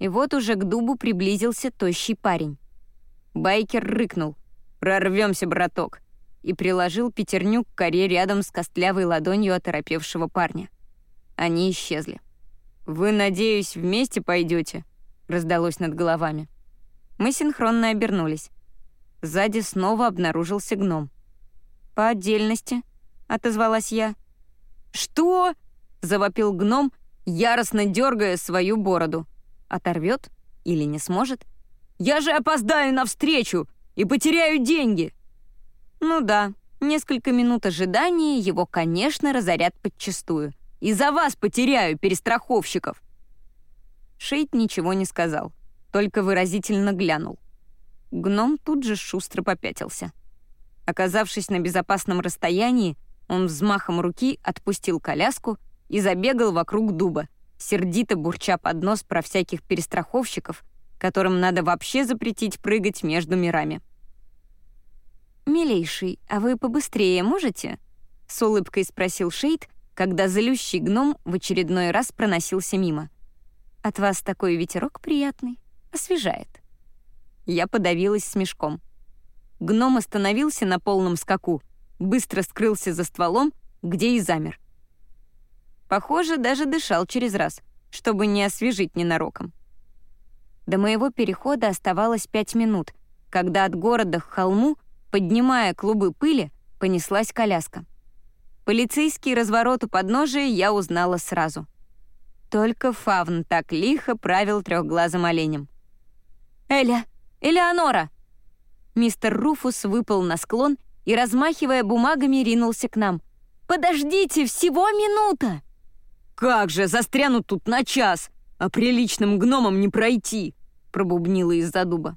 И вот уже к дубу приблизился тощий парень. Байкер рыкнул. «Прорвемся, браток!» и приложил пятерню к коре рядом с костлявой ладонью оторопевшего парня. Они исчезли. «Вы, надеюсь, вместе пойдете? раздалось над головами. Мы синхронно обернулись. Сзади снова обнаружился гном. «По отдельности», — отозвалась я. «Что?» — завопил гном, яростно дергая свою бороду. Оторвет или не сможет? «Я же опоздаю навстречу и потеряю деньги!» Ну да, несколько минут ожидания его, конечно, разорят подчистую. И за вас потеряю, перестраховщиков. Шейд ничего не сказал, только выразительно глянул. Гном тут же шустро попятился. Оказавшись на безопасном расстоянии, он взмахом руки отпустил коляску и забегал вокруг дуба, сердито бурча под нос про всяких перестраховщиков, которым надо вообще запретить прыгать между мирами. «Милейший, а вы побыстрее можете?» — с улыбкой спросил Шейд, когда залющий гном в очередной раз проносился мимо. От вас такой ветерок приятный, освежает». Я подавилась смешком. Гном остановился на полном скаку, быстро скрылся за стволом, где и замер. Похоже, даже дышал через раз, чтобы не освежить ненароком. До моего перехода оставалось пять минут, когда от города к холму, поднимая клубы пыли, понеслась коляска. Полицейский разворот у подножия я узнала сразу. Только Фавн так лихо правил трехглазым оленем. «Эля! Элеонора!» Мистер Руфус выпал на склон и, размахивая бумагами, ринулся к нам. «Подождите, всего минута!» «Как же, застряну тут на час, а приличным гномам не пройти!» пробубнила из-за дуба.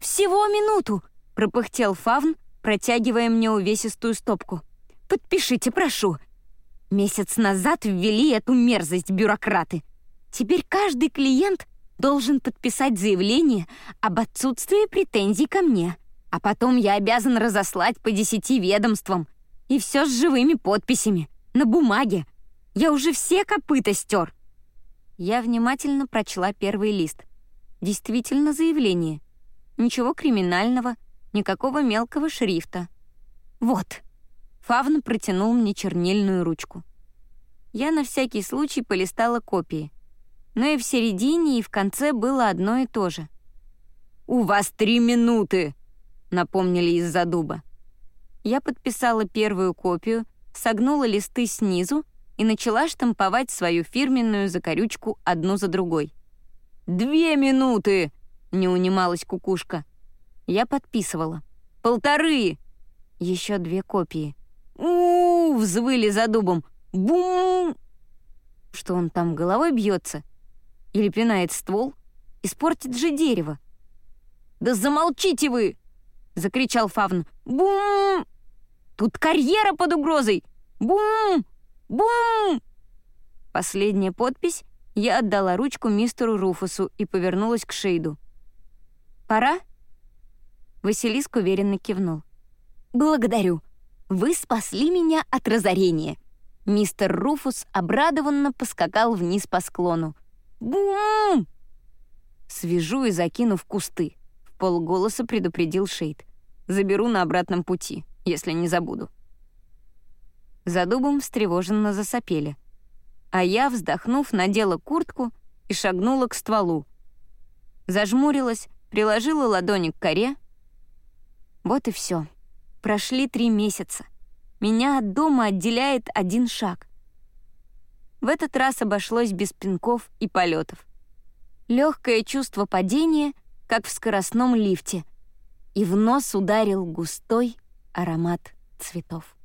«Всего минуту!» — пропыхтел Фавн, протягивая мне увесистую стопку. «Подпишите, прошу. Месяц назад ввели эту мерзость бюрократы. Теперь каждый клиент должен подписать заявление об отсутствии претензий ко мне, а потом я обязан разослать по десяти ведомствам. И все с живыми подписями, на бумаге. Я уже все копыта стер. Я внимательно прочла первый лист. Действительно заявление. Ничего криминального, никакого мелкого шрифта. Вот. Фавн протянул мне чернильную ручку. Я на всякий случай полистала копии. Но и в середине, и в конце было одно и то же. «У вас три минуты!» — напомнили из-за дуба. Я подписала первую копию, согнула листы снизу и начала штамповать свою фирменную закорючку одну за другой. «Две минуты!» — не унималась кукушка. Я подписывала. «Полторы!» Еще две копии — у, взвыли за дубом. Бум! Что он там головой бьется? Или пинает ствол? Испортит же дерево. «Да замолчите вы!» — закричал Фавн. «Бум! Тут карьера под угрозой! Бум! Бум!» Последняя подпись Я отдала ручку мистеру Руфусу и повернулась к Шейду. «Пора?» Василиск уверенно кивнул. «Благодарю. Вы спасли меня от разорения». Мистер Руфус обрадованно поскакал вниз по склону. «Бум!» «Свяжу и закину в кусты», — в полголоса предупредил Шейд. «Заберу на обратном пути, если не забуду». За дубом встревоженно засопели. А я, вздохнув, надела куртку и шагнула к стволу. Зажмурилась, приложила ладони к коре. Вот и все. Прошли три месяца. Меня от дома отделяет один шаг. В этот раз обошлось без пинков и полетов. Легкое чувство падения, как в скоростном лифте, и в нос ударил густой аромат цветов.